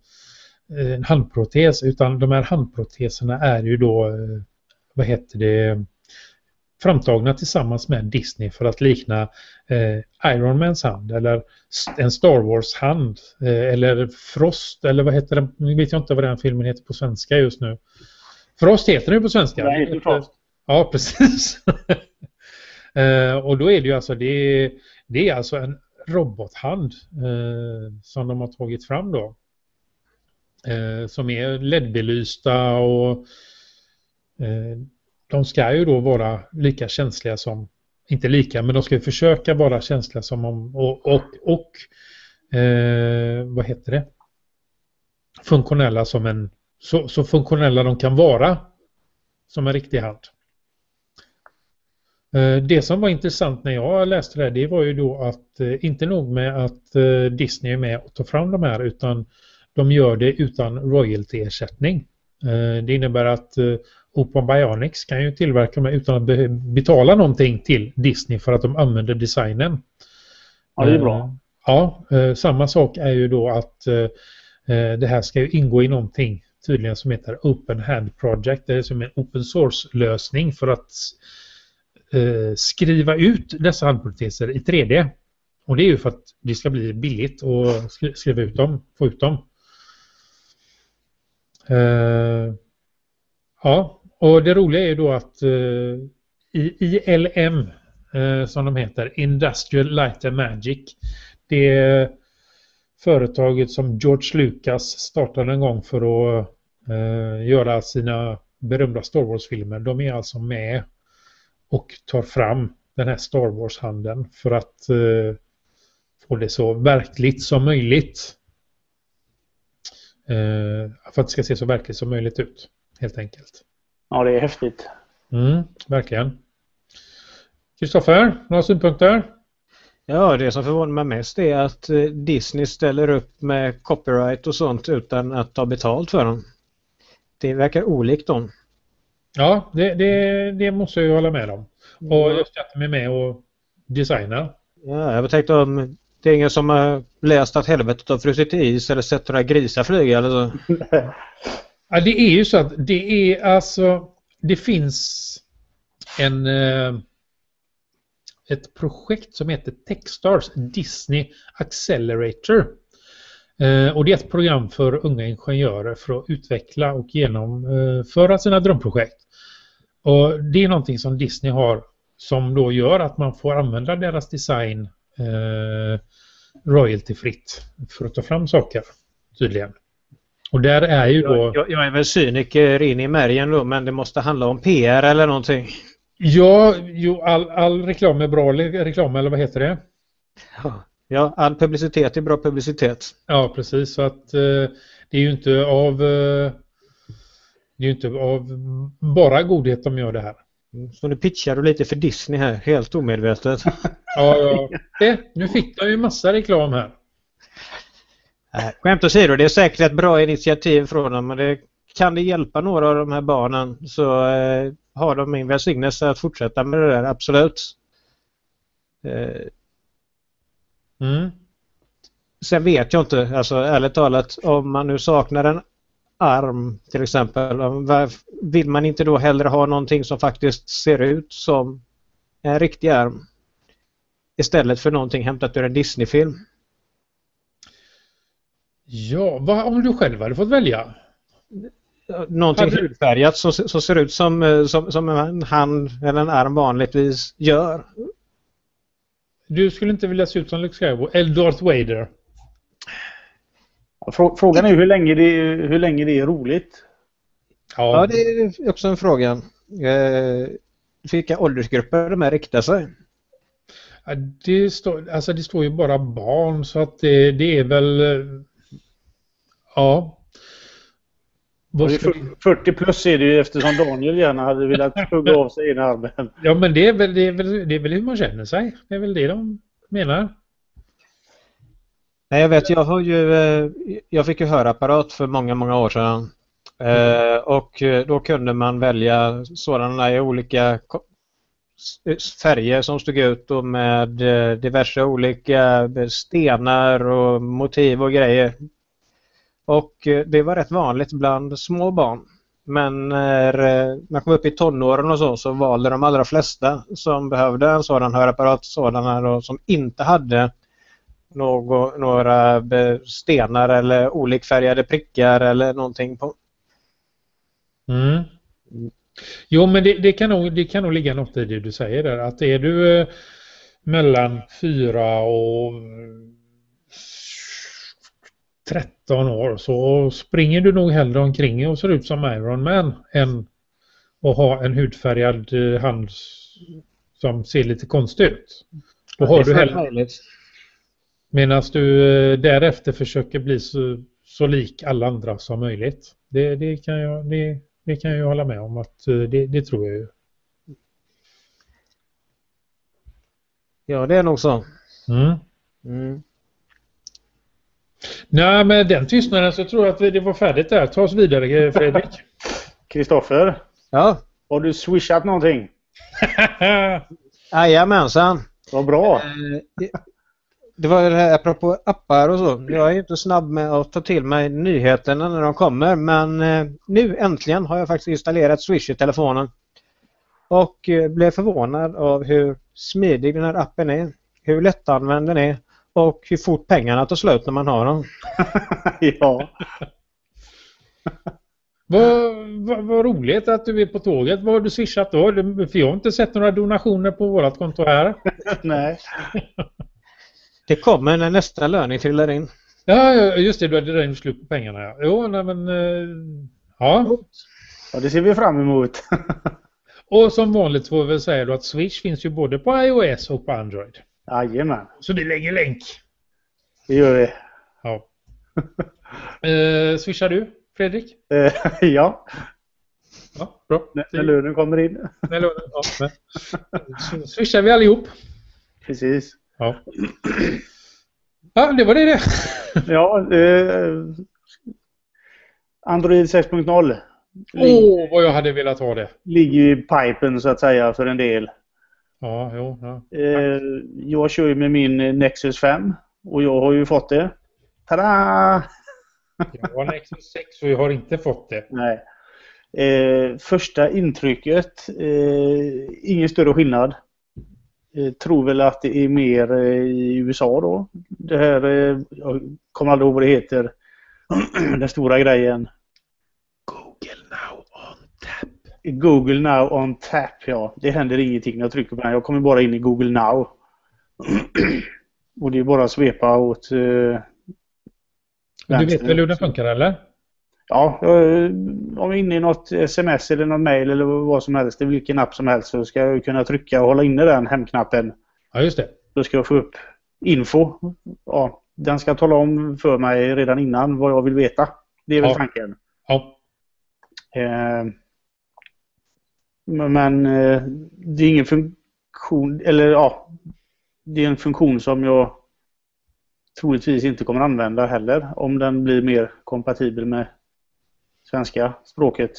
Speaker 2: eh, en handprotes utan de här handproteserna är ju då, eh, vad heter det, framtagna tillsammans med Disney för att likna eh, Iron Mans hand eller en Star Wars hand eh, eller Frost eller vad heter den, nu vet jag inte vad den filmen heter på svenska just nu. Frost heter den på svenska.
Speaker 1: Den heter Frost.
Speaker 2: Ja, precis. uh, och då är det ju alltså det är, Det är alltså en robothand eh, som de har tagit fram då. Eh, som är LED-belysta och eh, de ska ju då vara lika känsliga som, inte lika, men de ska försöka vara känsliga som om, och, och, och eh, vad heter det? Funktionella som en, så, så funktionella de kan vara som en riktig hand. Eh, det som var intressant när jag läste det, det var ju då att eh, inte nog med att eh, Disney är med och tar fram de här utan de gör det utan royaltyersättning. Det innebär att Open Bionics kan ju tillverka dem utan att betala någonting till Disney för att de använder designen.
Speaker 1: Ja, det är bra.
Speaker 2: Ja, samma sak är ju då att det här ska ju ingå i någonting tydligen som heter Open Hand Project. Det är som en open source-lösning för att eh, skriva ut dessa handproteser i 3D. Och det är ju för att det ska bli billigt att skriva ut dem, få ut dem. Eh, ja, och det roliga är ju då att eh, ILM, eh, som de heter, Industrial Light and Magic, det är företaget som George Lucas startade en gång för att eh, göra sina berömda Star Wars-filmer. De är alltså med och tar fram den här Star Wars-handeln för att eh, få det så verkligt som möjligt. Eh, för att det ska se så verkligt som möjligt ut, helt enkelt.
Speaker 1: Ja, det är häftigt.
Speaker 2: Mm, verkligen. Kristoffer, några synpunkter?
Speaker 3: Ja, det som förvånar mig mest är att eh, Disney ställer upp med copyright och sånt utan att ta betalt för dem. Det verkar olikt dem.
Speaker 2: Ja, det, det, det måste jag hålla med om. Och just att de är med och designar.
Speaker 3: Ja, jag tänkte om det är ingen som har läst att helvetet har frusit is eller sett några grisar flyga eller så.
Speaker 2: ja, det är ju så att det är alltså det finns en eh, ett projekt som heter Techstars Disney Accelerator. Eh, och det är ett program för unga ingenjörer för att utveckla och genomföra eh, sina drömprojekt. Och det är någonting som Disney har som då gör att man får använda deras design eh, royaltyfritt för att ta fram saker, tydligen. Och där är ju då...
Speaker 3: Jag, jag är väl cyniker in i märgen då, men det måste handla om PR eller någonting.
Speaker 2: Ja, jo, all, all reklam är bra reklam, eller vad heter det?
Speaker 3: Ja. Ja, all publicitet är bra publicitet.
Speaker 2: Ja, precis. Så att eh, det är ju inte av eh, det är ju inte av bara godhet de gör det här.
Speaker 3: Så nu pitchar du lite för Disney här, helt omedvetet.
Speaker 2: ja, ja. Det, nu fick de ju massa reklam här.
Speaker 3: Äh, skämt åsido, det är säkert ett bra initiativ från dem men det, kan det hjälpa några av de här barnen så eh, har de min välsignelse att fortsätta med det där, absolut. Eh, Mm. Sen vet jag inte, alltså ärligt talat, om man nu saknar en arm till exempel, vill man inte då hellre ha någonting som faktiskt ser ut som en riktig arm istället för någonting hämtat ur en Disney-film?
Speaker 2: Ja, vad om du själv hade fått välja?
Speaker 3: Någonting hudfärgat som, som ser ut som, eh, som, som en hand eller en arm vanligtvis gör.
Speaker 2: Du skulle inte vilja se ut som Luke Skywalker eller Darth Vader?
Speaker 1: Frågan är hur länge det är, hur länge det är roligt.
Speaker 3: Ja. ja, det är också en fråga. Eh, vilka åldersgrupper de här riktar sig?
Speaker 2: Ja, det, står, alltså det står ju bara barn så att det, det är väl... Eh, ja.
Speaker 1: 40 plus är det ju eftersom Daniel gärna hade velat hugga av sig ena armen.
Speaker 2: Ja men det är, väl, det, är väl, det är väl hur man känner sig. Det är väl det de menar.
Speaker 3: Nej jag vet, jag har ju eh, jag fick ju hörapparat för många, många år sedan. Mm. och eh, då kunde man välja sådana i olika färger som stod ut och med diverse olika stenar och motiv och grejer. Och eh, det var rätt vanligt bland små barn. Men när eh, man kom upp i tonåren och så, så valde de allra flesta som behövde en sådan hörapparat sådana då, som inte hade någon, några stenar eller olikfärgade prickar eller någonting på.
Speaker 2: Mm. Jo men det, det, kan nog, det kan nog ligga något i det du säger där att är du eh, mellan 4 och 13 år så springer du nog hellre omkring och ser ut som Iron Man än att ha en hudfärgad eh, hand som ser lite konstig ut. Då har du hellre... Medan du eh, därefter försöker bli så, så lik alla andra som möjligt. Det, det, kan, jag, det, det kan jag hålla med om att eh, det, det tror jag ju.
Speaker 3: Ja, det är nog så.
Speaker 2: Mm.
Speaker 3: Mm.
Speaker 2: Nej, med den tystnaden så tror jag att det var färdigt där. Ta oss vidare Fredrik.
Speaker 1: Kristoffer,
Speaker 3: Ja,
Speaker 1: har du swishat någonting?
Speaker 3: jajamensan.
Speaker 1: Vad bra.
Speaker 3: Eh, Det var det här apropå appar och så. Jag är inte snabb med att ta till mig nyheterna när de kommer men eh, nu äntligen har jag faktiskt installerat Swish i telefonen. Och eh, blev förvånad av hur smidig den här appen är. Hur lättanvänd den är och hur fort pengarna tar slut när man har dem.
Speaker 1: ja.
Speaker 2: Vad, vad, vad roligt att du är på tåget. Vad har du swishat då? För jag har inte sett några donationer på vårt konto här.
Speaker 1: Nej.
Speaker 3: Det kommer när nästa löning trillar in.
Speaker 2: Ja, just det. Du hade redan slut på pengarna. Ja. Jo, nej, men... eh, Ja.
Speaker 1: Ja, det ser vi fram emot.
Speaker 2: Och som vanligt får vi väl säga då att Swish finns ju både på iOS och på Android.
Speaker 1: Jajamän,
Speaker 2: Så vi lägger länk.
Speaker 1: det gör vi.
Speaker 2: Ja. eh, swishar du, Fredrik?
Speaker 1: Eh, ja,
Speaker 2: Ja, bra.
Speaker 1: när när lönen kommer in.
Speaker 2: Eller, ja, men. Swishar vi allihop.
Speaker 1: Precis.
Speaker 2: Ja. Ja, det var det det.
Speaker 1: Ja, eh, Android 6.0
Speaker 2: Åh,
Speaker 1: lig-
Speaker 2: vad jag hade velat ha det.
Speaker 1: ligger i pipen så att säga för en del.
Speaker 2: Ja, jo, ja.
Speaker 1: Eh, jag kör ju med min Nexus 5 och jag har ju fått det. Tada!
Speaker 2: Jag har Nexus 6 och jag har inte fått det.
Speaker 1: Nej. Eh, första intrycket, eh, ingen större skillnad. Eh, tror väl att det är mer eh, i USA då. Det här, eh, jag kommer aldrig ihåg vad det heter. Den stora grejen.
Speaker 2: Google now on tap.
Speaker 1: Google Now on Tap, ja. Det händer ingenting när jag trycker på den. Jag kommer bara in i Google Now. Och det är bara att svepa åt... Eh,
Speaker 2: Du vet väl hur den funkar eller?
Speaker 1: Ja, jag- om jag är inne i något sms eller något mail eller vad som helst, vilken app som helst, så ska jag kunna trycka och hålla inne den hemknappen.
Speaker 2: Ja, just det.
Speaker 1: Då ska jag få upp info. Ja, den ska tala om för mig redan innan vad jag vill veta. Det är väl
Speaker 2: Ja.
Speaker 1: tanken.
Speaker 2: Ja.
Speaker 1: Eh, men eh, det är ingen funktion, eller ja, det är en funktion som jag troligtvis inte kommer använda heller om den blir mer kompatibel med svenska språket.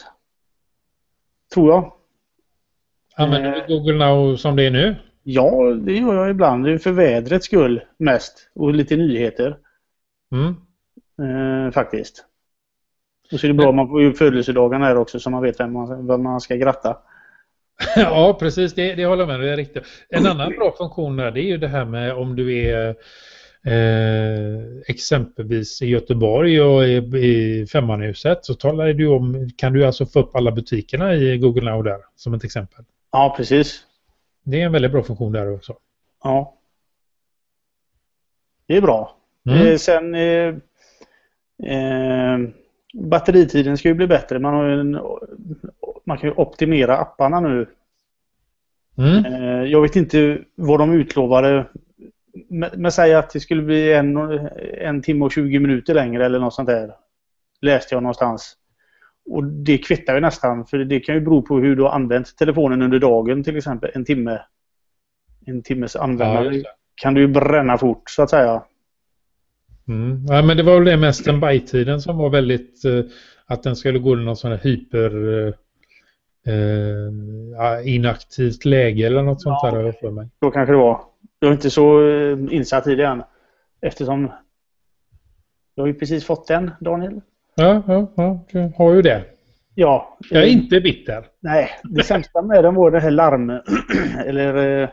Speaker 1: Tror jag.
Speaker 2: Använder
Speaker 1: Eh.
Speaker 2: du Google now som det är nu?
Speaker 1: Ja, det gör jag ibland. Det är för vädrets skull mest. Och lite nyheter
Speaker 2: Mm.
Speaker 1: eh, faktiskt. Och så är det bra om man får ju födelsedagarna här också så man vet vem man, vem man ska gratta.
Speaker 2: Ja, precis. Det, det håller jag med. Det är riktigt. En annan bra funktion där det är ju det här med om du är eh, exempelvis i Göteborg och i, i Femmanhuset så talar du om, kan du alltså få upp alla butikerna i Google Now där som ett exempel.
Speaker 1: Ja, precis.
Speaker 2: Det är en väldigt bra funktion där också.
Speaker 1: Ja. Det är bra.
Speaker 2: Mm.
Speaker 1: Eh, sen eh, eh, batteritiden ska ju bli bättre. Man, har ju en, man kan ju optimera apparna nu.
Speaker 2: Mm.
Speaker 1: Eh, jag vet inte vad de utlovade. Men, säg att det skulle bli en, en timme och 20 minuter längre eller något sånt där. Läste jag någonstans. Och det kvittar ju nästan för det kan ju bero på hur du har använt telefonen under dagen till exempel. En timme. En timmes
Speaker 2: Ja, just det.
Speaker 1: kan du ju bränna fort så att säga.
Speaker 2: Mm. Ja, men det var väl det mest den byte-tiden som var väldigt eh, att den skulle gå i någon sån här hyper eh, inaktivt läge eller något sånt
Speaker 1: Ja.
Speaker 2: där jag för mig.
Speaker 1: Så kanske det var. Jag är inte så eh, insatt i det än. Eftersom jag har ju precis fått den, Daniel.
Speaker 2: Ja, ja, ja, du har ju det.
Speaker 1: Ja.
Speaker 2: Jag är
Speaker 1: eh,
Speaker 2: inte bitter.
Speaker 1: Nej, det sämsta med den var det här larm... eller eh,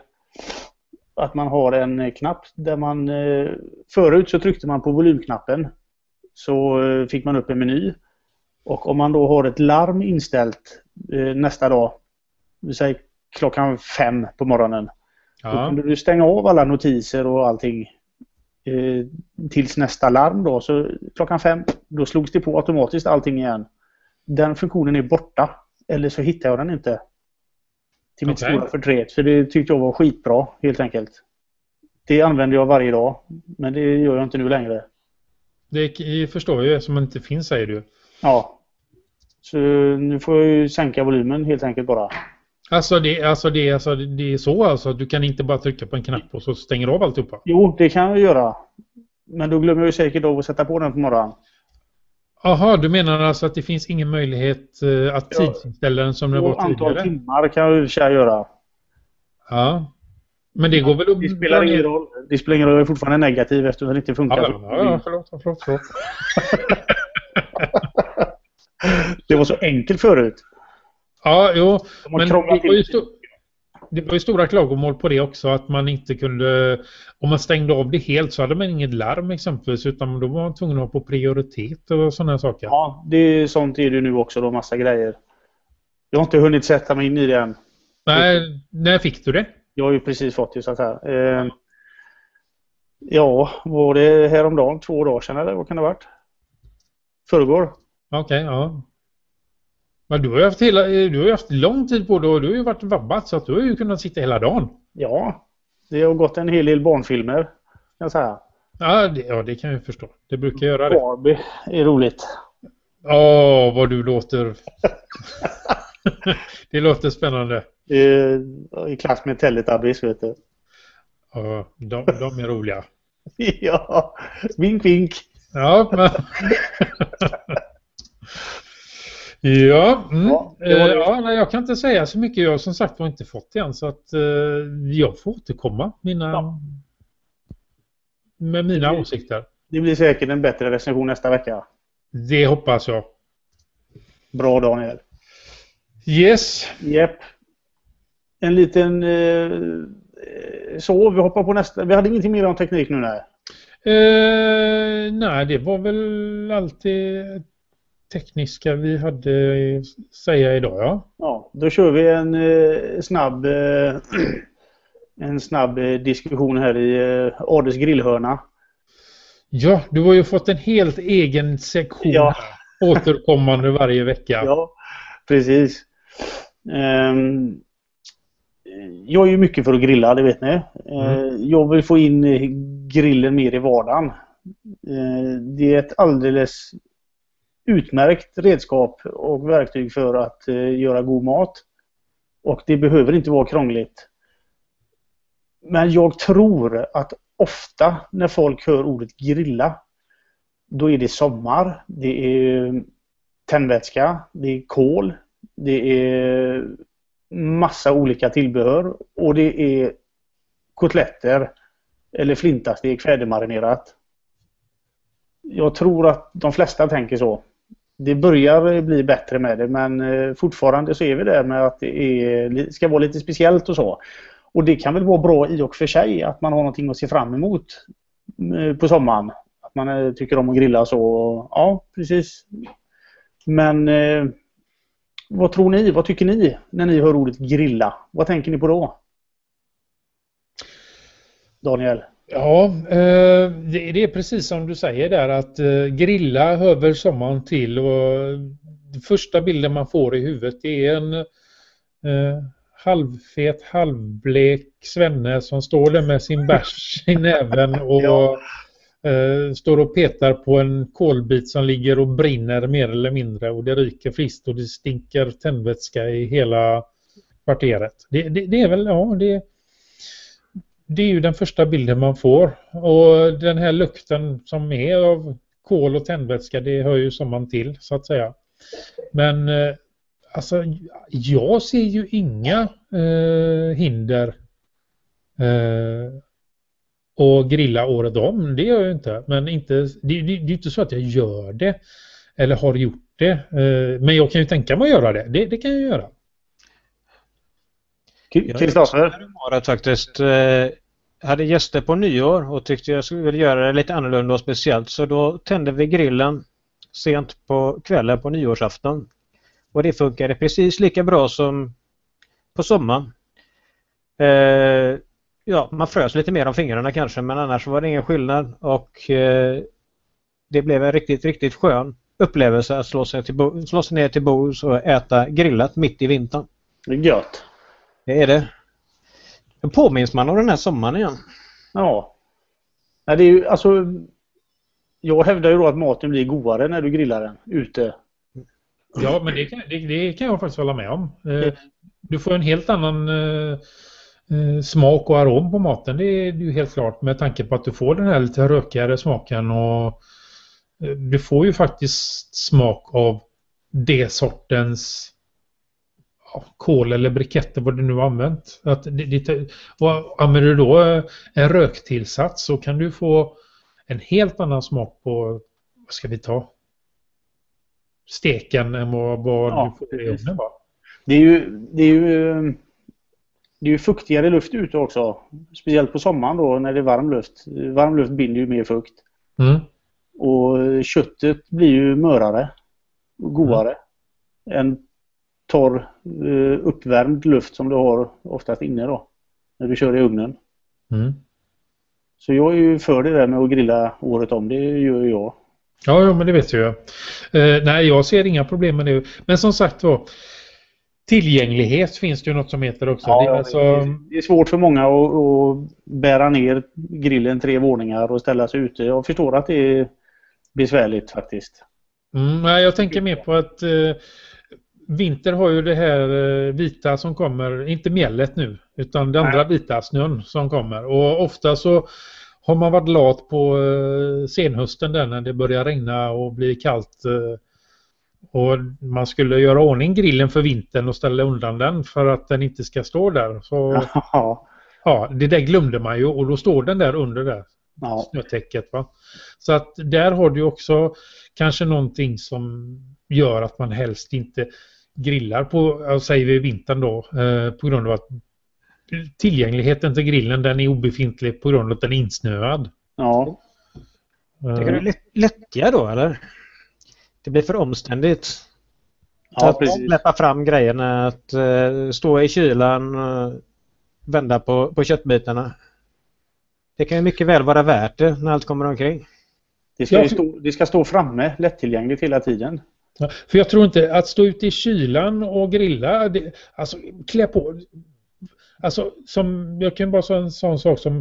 Speaker 1: att man har en knapp där man... eh, Förut så tryckte man på volymknappen. Så eh, fick man upp en meny. Och om man då har ett larm inställt eh, nästa dag. Vi säger klockan fem på morgonen. Då
Speaker 2: Ja.
Speaker 1: kunde du stänga av alla notiser och allting eh, tills nästa larm då. Så klockan fem, då slogs det på automatiskt allting igen. Den funktionen är borta. Eller så hittar jag den inte. Till mitt
Speaker 2: Okej.
Speaker 1: stora förtret. Så det tyckte jag var skitbra helt enkelt. Det använder jag varje dag. Men det gör jag inte nu längre.
Speaker 2: Det förstår jag ju som inte finns säger du.
Speaker 1: Ja. Så nu får jag ju sänka volymen helt enkelt bara.
Speaker 2: Alltså det, alltså det, alltså det är så alltså att du kan inte bara trycka på en knapp och så stänger du av alltihopa?
Speaker 1: Jo, det kan jag göra. Men då glömmer jag säkert av att sätta på den på morgonen.
Speaker 2: Jaha, du menar alltså att det finns ingen möjlighet eh, att tidsinställa den som det
Speaker 1: Och
Speaker 2: var
Speaker 1: antal
Speaker 2: tidigare?
Speaker 1: timmar kan jag i och för sig göra.
Speaker 2: Ja. Men det går väl att...
Speaker 1: Det spelar ingen roll. Det spelar ingen roll. Jag är fortfarande negativ eftersom det inte funkar.
Speaker 2: Ja, ja, ja, förlåt, förlåt, förlåt.
Speaker 1: Det var så enkelt förut.
Speaker 2: Ja, jo. Men det var, ju det var ju stora klagomål på det också att man inte kunde... Om man stängde av det helt så hade man inget larm exempelvis utan då var man tvungen att ha på prioritet och sådana här saker.
Speaker 1: Ja, det är sånt är det nu också då. Massa grejer. Jag har inte hunnit sätta mig in i det än.
Speaker 2: Nej, när fick du det?
Speaker 1: Jag har ju precis fått det så att säga. Eh, ja, var det häromdagen? Två dagar sedan eller vad kan det ha varit? Förrgår?
Speaker 2: Okej, ja. Men du har haft, hela, du har haft lång tid på dig och du har ju varit vabbat så att du har ju kunnat sitta hela dagen.
Speaker 1: Ja, det har gått en hel del barnfilmer. Kan jag säga.
Speaker 2: Ja, det, ja, det kan jag förstå. Det brukar göra det.
Speaker 1: Barbie är roligt.
Speaker 2: Åh, vad du låter... det låter spännande.
Speaker 1: Eh, I klass med Teletubbies vet du.
Speaker 2: Ja, de, de är roliga.
Speaker 1: ja, vink vink.
Speaker 2: Ja, men... ja, mm.
Speaker 1: Ja, det var
Speaker 2: Eh,
Speaker 1: det.
Speaker 2: ja nej, jag kan inte säga så mycket. Jag har som sagt var inte fått det än så att eh, jag får återkomma mina,
Speaker 1: Ja.
Speaker 2: med mina
Speaker 1: Det-
Speaker 2: åsikter.
Speaker 1: Det blir säkert en bättre recension nästa vecka.
Speaker 2: Det hoppas jag.
Speaker 1: Bra Daniel.
Speaker 2: Yes.
Speaker 1: Jepp. En liten... Eh, så, vi hoppar på nästa. Vi hade ingenting mer om teknik nu nej.
Speaker 2: Eh, nej, det var väl alltid tekniska vi hade säga idag, ja.
Speaker 1: Ja, då kör vi en eh, snabb... Eh, en snabb eh, diskussion här i eh, Ades grillhörna.
Speaker 2: Ja, du har ju fått en helt egen sektion
Speaker 1: Ja.
Speaker 2: återkommande varje vecka.
Speaker 1: Ja, precis. Ehm, jag är ju mycket för att grilla, det vet ni. Eh, Jag vill få in eh, grillen mer i vardagen. Eh, det är ett alldeles utmärkt redskap och verktyg för att eh, göra god mat. Och det behöver inte vara krångligt. Men jag tror att ofta när folk hör ordet grilla då är det sommar, det är eh, tändvätska, det är kol, det är massa olika tillbehör och det är kotletter eller flintastek färdigmarinerat. Jag tror att de flesta tänker så. Det börjar bli bättre med det men eh, fortfarande så är vi där med att det är, ska vara lite speciellt och så. Och det kan väl vara bra i och för sig att man har någonting att se fram emot eh, på sommaren. Att man eh, tycker om att grilla så. Ja, precis. Men vad tror ni? Vad tycker ni när ni hör ordet grilla? Vad tänker ni på då? Daniel?
Speaker 2: Ja, eh, det, är precis som du säger där att eh, grilla hör väl sommaren till och första bilden man får i huvudet det är en eh, halvfet, halvblek svenne som står där med sin bärs i näven och
Speaker 1: Ja.
Speaker 2: står och petar på en kolbit som ligger och brinner mer eller mindre och det ryker friskt och det stinker tändvätska i hela kvarteret. Det, det, det är väl, ja, det det är ju den första bilden man får. Och den här lukten som är av kol och tändvätska det hör ju sommaren till så att säga. Men eh, alltså jag ser ju inga eh, hinder eh, att grilla året om. Det gör jag inte. Men inte, det, det, det är ju inte så att jag gör det eller har gjort det. Eh, men jag kan ju tänka mig att göra det. Det, det kan jag göra.
Speaker 1: Kristoffer?
Speaker 3: Året faktiskt. Eh, hade gäster på nyår och tyckte jag skulle vilja göra det lite annorlunda och speciellt så då tände vi grillen sent på kvällen på nyårsafton. Och det funkade precis lika bra som på sommaren. Eh, ja, man frös lite mer om fingrarna kanske men annars var det ingen skillnad och eh, det blev en riktigt, riktigt skön upplevelse att slå sig, till slå sig ner till bords och äta grillat mitt i vintern.
Speaker 1: Gött.
Speaker 3: Det är det. Då påminns man om den här sommaren igen.
Speaker 1: Ja. Nej, det är ju alltså... Jag hävdar ju då att maten blir godare när du grillar den ute.
Speaker 2: Ja, men det kan, det, det kan jag faktiskt hålla med om. Eh, du får en helt annan eh, eh, smak och arom på maten. Det är ju helt klart med tanke på att du får den här lite rökigare smaken och du får ju faktiskt smak av det sortens kol eller briketter vad du nu har använt. Att det, och använder du då en röktillsats så kan du få en helt annan smak på, vad ska vi ta? Steken än vad, vad ja, du får i ugnen va?
Speaker 1: Det är ju, det är ju det är ju fuktigare luft ute också. Speciellt på sommaren då när det är varm luft. Varm luft binder ju mer fukt. Mm. Och köttet blir ju mörare och godare mm. än torr eh, uppvärmd luft som du har oftast inne då. När du kör i ugnen. Mm. Så jag är ju för det där med att grilla året om. Det gör jag.
Speaker 2: Ja, ja men det vet jag. Eh, nej, jag ser inga problem med det. Men som sagt var, tillgänglighet finns det ju något som heter också.
Speaker 1: Ja, det, är alltså... det är svårt för många att, att bära ner grillen tre våningar och ställa sig ute. Jag förstår att det är besvärligt faktiskt.
Speaker 2: Mm, nej, jag tänker mer på att eh, vinter har ju det här eh, vita som kommer, inte mjället nu, utan det andra vita snön som kommer. Och ofta så har man varit lat på eh, senhösten där när det börjar regna och bli kallt. Eh, och man skulle göra ordning grillen för vintern och ställa undan den för att den inte ska stå där. Så, ja, det där glömde man ju och då står den där under där ja. snötäcket. Va? Så att där har du också kanske någonting som gör att man helst inte grillar på, säger vi vintern då, eh, på grund av att tillgängligheten till grillen den är obefintlig på grund av att den är insnöad.
Speaker 1: Ja.
Speaker 3: Uh, Tycker du lättja då eller? Det blir för omständigt. Ja, att precis. släppa fram grejerna, att uh, stå i kylan, vända på, på köttbitarna. Det kan ju mycket väl vara värt det när allt kommer omkring.
Speaker 1: Det ska, stå, det ska stå framme, lättillgängligt hela tiden.
Speaker 2: Ja, för jag tror inte att stå ute i kylan och grilla, det, alltså klä på. Alltså som, jag kan bara säga en sån sak som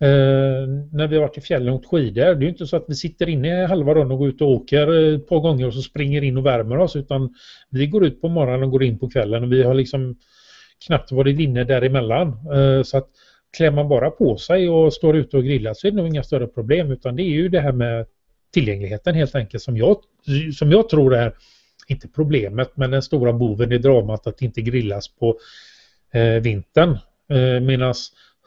Speaker 2: eh, när vi har varit i fjällen och åkt skidor. Det är ju inte så att vi sitter inne halva dagen och går ut och åker eh, ett par gånger och så springer in och värmer oss utan vi går ut på morgonen och går in på kvällen och vi har liksom knappt varit inne däremellan. Eh, så att klär man bara på sig och står ute och grillar så är det nog inga större problem utan det är ju det här med tillgängligheten helt enkelt som jag, som jag tror är inte problemet men den stora boven i dramat att inte grillas på eh, vintern. Eh, Medan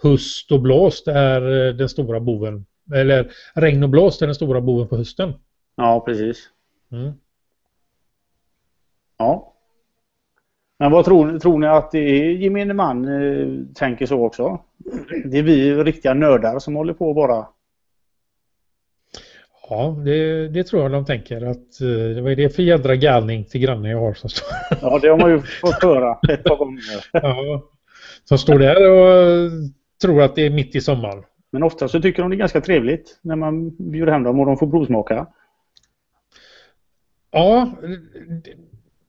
Speaker 2: höst och blåst är eh, den stora boven. Eller regn och blåst är den stora boven på hösten.
Speaker 1: Ja, precis. Mm. Ja. Men vad tror, tror ni att det är gemene man eh, tänker så också? Det är vi riktiga nördar som håller på bara.
Speaker 2: Ja, det, det tror jag de tänker att eh, vad är det för jädra galning till grannen jag har som står
Speaker 1: Ja, det har man ju fått höra ett par gånger.
Speaker 2: Ja, som står där och tror att det är mitt i sommaren.
Speaker 1: Men ofta så tycker de det är ganska trevligt när man bjuder hem dem och de får provsmaka.
Speaker 2: Ja, det,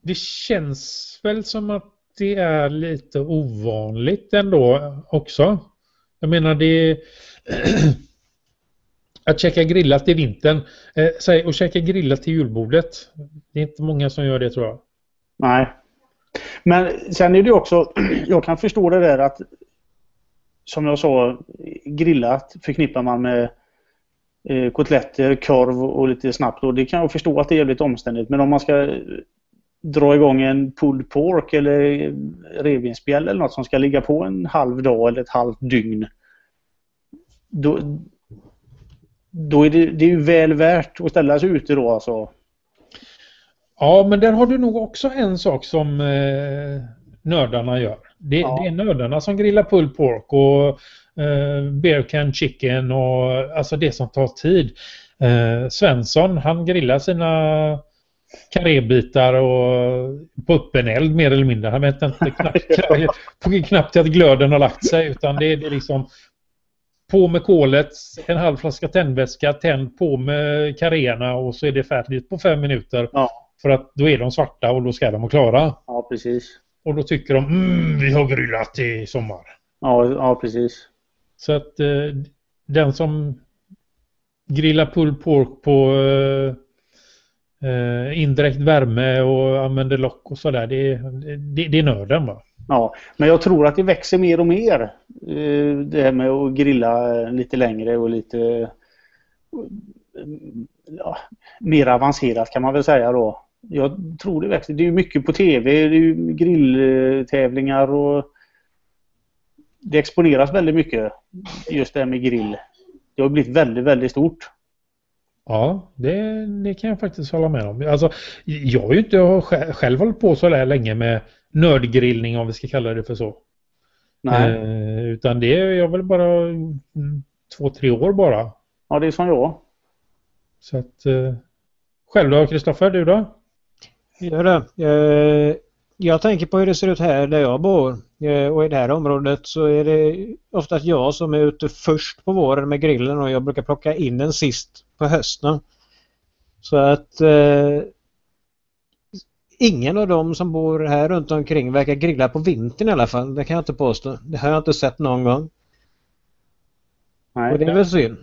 Speaker 2: det känns väl som att det är lite ovanligt ändå också. Jag menar det att käka grillat i vintern eh, och käka grillat till julbordet. Det är inte många som gör det tror jag.
Speaker 1: Nej. Men sen är det också, jag kan förstå det där att som jag sa, grillat förknippar man med eh, kotletter, korv och lite snabbt. Och det kan jag förstå att det är jävligt omständigt. Men om man ska eh, dra igång en pulled pork eller eh, revbensspjäll eller något som ska ligga på en halv dag eller ett halvt dygn. Då, då är det, det är ju väl värt att ställa sig ute då alltså.
Speaker 2: Ja, men där har du nog också en sak som eh, nördarna gör. Det, ja. det, är nördarna som grillar pulled pork och eh, bear can chicken och alltså det som tar tid. Eh, Svensson, han grillar sina karébitar och på öppen eld mer eller mindre. Han vet inte knappt, knappt, att glöden har lagt sig utan det det är liksom på med kolet, en halv flaska tändvätska, tänd på med karéerna och så är det färdigt på fem minuter.
Speaker 1: Ja.
Speaker 2: För att då är de svarta och då ska de vara klara.
Speaker 1: Ja, precis.
Speaker 2: Och då tycker de mm, vi har grillat i sommar.
Speaker 1: Ja, ja precis.
Speaker 2: Så att eh, den som grillar pulled pork på eh, eh, indirekt värme och använder lock och sådär. Det, det, det är nörden va?
Speaker 1: Ja, men jag tror att det växer mer och mer. Eh, det här med att grilla eh, lite längre och lite eh, ja, mer avancerat kan man väl säga då. Jag tror det växer. Det är ju mycket på tv, det är ju grilltävlingar och det exponeras väldigt mycket just det här med grill. Det har blivit väldigt, väldigt stort.
Speaker 2: Ja, det, det kan jag faktiskt hålla med om. Alltså, jag har ju inte sj- själv hållit på så där länge med nördgrillning om vi ska kalla det för så.
Speaker 1: Nej.
Speaker 2: Eh, utan det är jag väl bara mm, två, tre år bara.
Speaker 1: Ja, det är som jag.
Speaker 2: Så att, eh, själv då, Kristoffer, du då?
Speaker 3: Gör det. Eh, Jag tänker på hur det ser ut här där jag bor. Eh, Och i det här området så är det oftast jag som är ute först på våren med grillen och jag brukar plocka in den sist på hösten. Så att eh, ingen av dem som bor här runt omkring verkar grilla på vintern i alla fall. Det kan jag inte påstå. Det har jag inte sett någon gång.
Speaker 1: Nej.
Speaker 3: Och det är väl synd.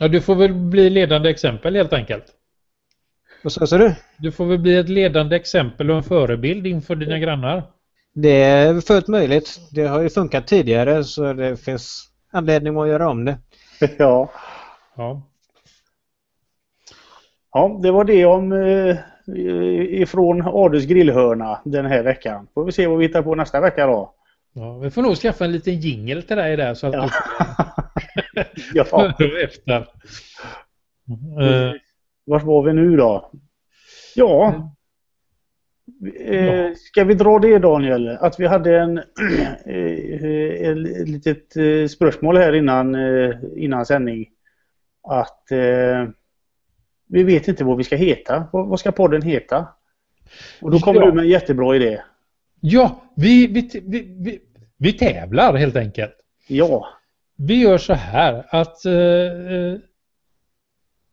Speaker 2: Ja, du får väl bli ledande exempel helt enkelt.
Speaker 3: Vad sa du?
Speaker 2: Du får väl bli ett ledande exempel och en förebild inför dina grannar.
Speaker 3: Det är fullt möjligt. Det har ju funkat tidigare så det finns anledning att göra om det.
Speaker 1: Ja.
Speaker 2: Ja.
Speaker 1: Ja, det var det om eh, ifrån Ades grillhörna den här veckan. Får vi se vad vi hittar på nästa vecka då.
Speaker 2: ja. Vi får nog skaffa en liten jingel till dig där så att
Speaker 1: Ja.
Speaker 2: du
Speaker 1: ja.
Speaker 2: efter. Eh,
Speaker 1: Vart var vi nu då? Ja. Eh, ska vi dra det Daniel? Att vi hade en, eh, en litet eh, spörsmål här innan, eh, innan sändning. Att eh, vi vet inte vad vi ska heta. Vad, vad ska podden heta? Och då kom
Speaker 2: Ja.
Speaker 1: du med en jättebra idé.
Speaker 2: ja, vi, vi, vi, vi, vi tävlar helt enkelt.
Speaker 1: Ja.
Speaker 2: Vi gör så här att eh, eh,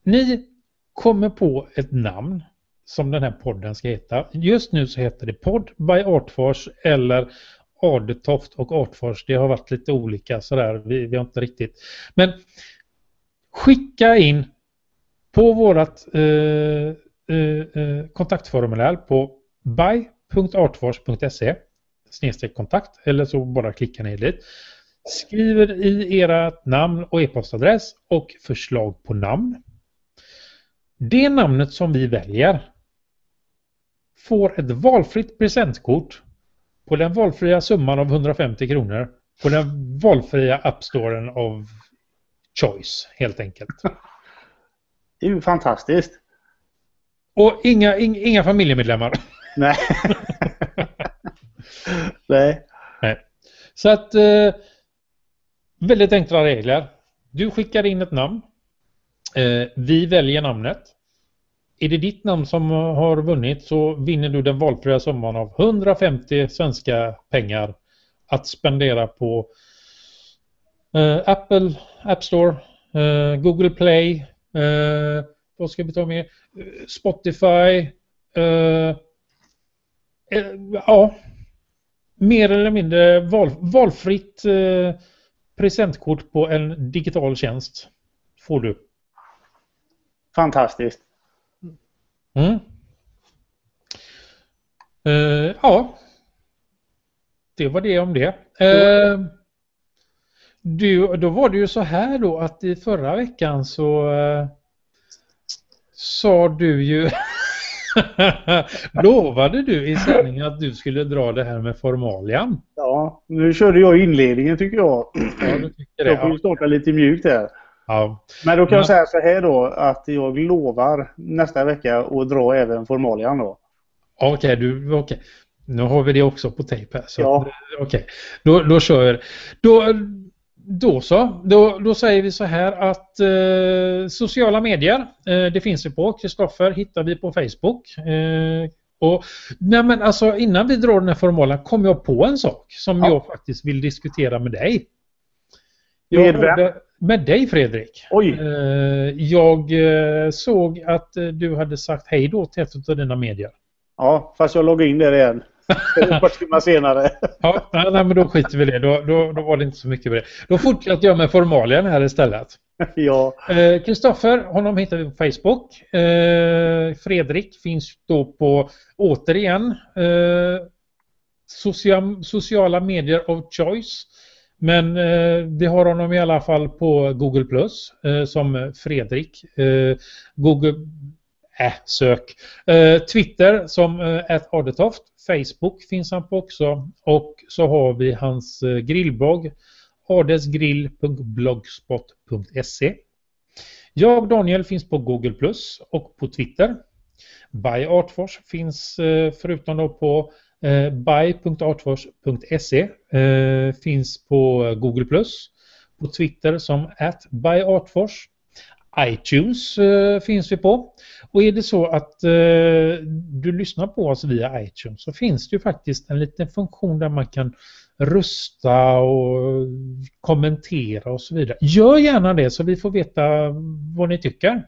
Speaker 2: ni kommer på ett namn som den här podden ska heta. Just nu så heter det Podd by Artfors eller Adetoft och Artfors. Det har varit lite olika sådär. Vi, vi har inte riktigt. Men skicka in på vårat eh, eh, eh kontaktformulär på by.artfors.se snedstreck kontakt eller så bara klickar ni dit. Skriver i era namn och e-postadress och förslag på namn. Det namnet som vi väljer får ett valfritt presentkort på den valfria summan av 150 kronor på den valfria appstoren av Choice helt enkelt.
Speaker 1: Det är ju fantastiskt.
Speaker 2: Och inga, inga, inga familjemedlemmar.
Speaker 1: Nej. Nej.
Speaker 2: Så att eh, väldigt enkla regler. Du skickar in ett namn. Eh, vi väljer namnet. Är det ditt namn som har vunnit så vinner du den valfria summan av 150 svenska pengar att spendera på eh, Apple App Store, eh, Google Play, eh, vad ska vi ta med? Spotify, eh, eh, ja, mer eller mindre val, valfritt eh, presentkort på en digital tjänst får du.
Speaker 1: Fantastiskt.
Speaker 2: Mm. Eh, ja. Det var det om det. Eh, du, då var det ju så här då att i förra veckan så eh, sa du ju lovade du i sändningen att du skulle dra det här med formalian.
Speaker 1: Ja, nu körde jag inledningen tycker jag.
Speaker 2: Ja, du tycker det.
Speaker 1: Jag får ju starta lite mjukt här.
Speaker 2: Ja.
Speaker 1: Men då kan
Speaker 2: Ja.
Speaker 1: jag säga så här då att jag lovar nästa vecka att dra även formalian då.
Speaker 2: Okej, du, okej. Nu har vi det också på tejp här. Så
Speaker 1: Ja.
Speaker 2: att, Okej, då, då kör vi. Då, då så. Då, då säger vi så här att eh, sociala medier, eh, det finns vi på. Kristoffer hittar vi på Facebook. Eh, och, nej men alltså innan vi drar den här formalen kom jag på en sak som ja. jag faktiskt vill diskutera med dig.
Speaker 1: Jag med vem?
Speaker 2: Med dig Fredrik.
Speaker 1: Oj.
Speaker 2: Eh, jag eh, såg att eh, du hade sagt hej då till ett av dina medier.
Speaker 1: Ja, fast jag loggade in där igen. Ett par timmar senare.
Speaker 2: ja, nej, men då skiter vi i det. Då, då, då var det inte så mycket med det. Då fortsätter jag med formalien här istället.
Speaker 1: ja.
Speaker 2: Kristoffer, eh, honom hittar vi på Facebook. Eh, Fredrik finns då på, återigen, eh, social, sociala medier of choice. Men eh, vi har honom i alla fall på Google Plus eh, som Fredrik. Eh, Google äh, sök. Eh, Twitter som eh, Adetoft. Facebook finns han på också. Och så har vi hans eh, grillblogg adesgrill.blogspot.se Jag, Daniel, finns på Google Plus och på Twitter. By Artfors finns eh, förutom då på eh, by.artfors.se eh, finns på Google Plus. På Twitter som at byartfors iTunes eh, finns vi på. Och är det så att eh, du lyssnar på oss via iTunes så finns det ju faktiskt en liten funktion där man kan rösta och kommentera och så vidare. Gör gärna det så vi får veta vad ni tycker.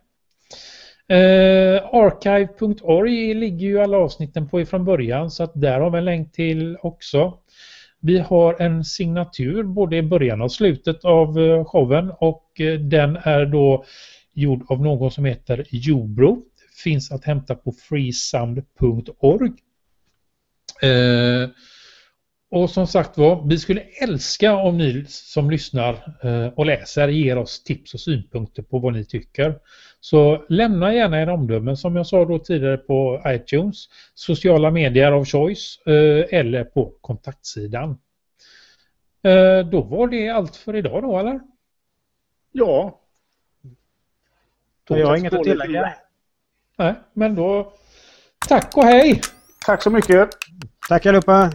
Speaker 2: Eh, Archive.org ligger ju alla avsnitten på ifrån början så att där har vi en länk till också. Vi har en signatur både i början och slutet av eh, showen och eh, den är då gjord av någon som heter Jobro. Finns att hämta på freesound.org. Eh, och som sagt var, vi skulle älska om ni som lyssnar eh, och läser ger oss tips och synpunkter på vad ni tycker. Så lämna gärna era omdömen som jag sa då tidigare på iTunes, sociala medier av choice eh, eller på kontaktsidan. Eh, då var det allt för idag då eller?
Speaker 1: Ja,
Speaker 3: jag har inget att tillägga.
Speaker 2: Nej, men då tack och hej!
Speaker 1: Tack så mycket!
Speaker 3: Tack allihopa!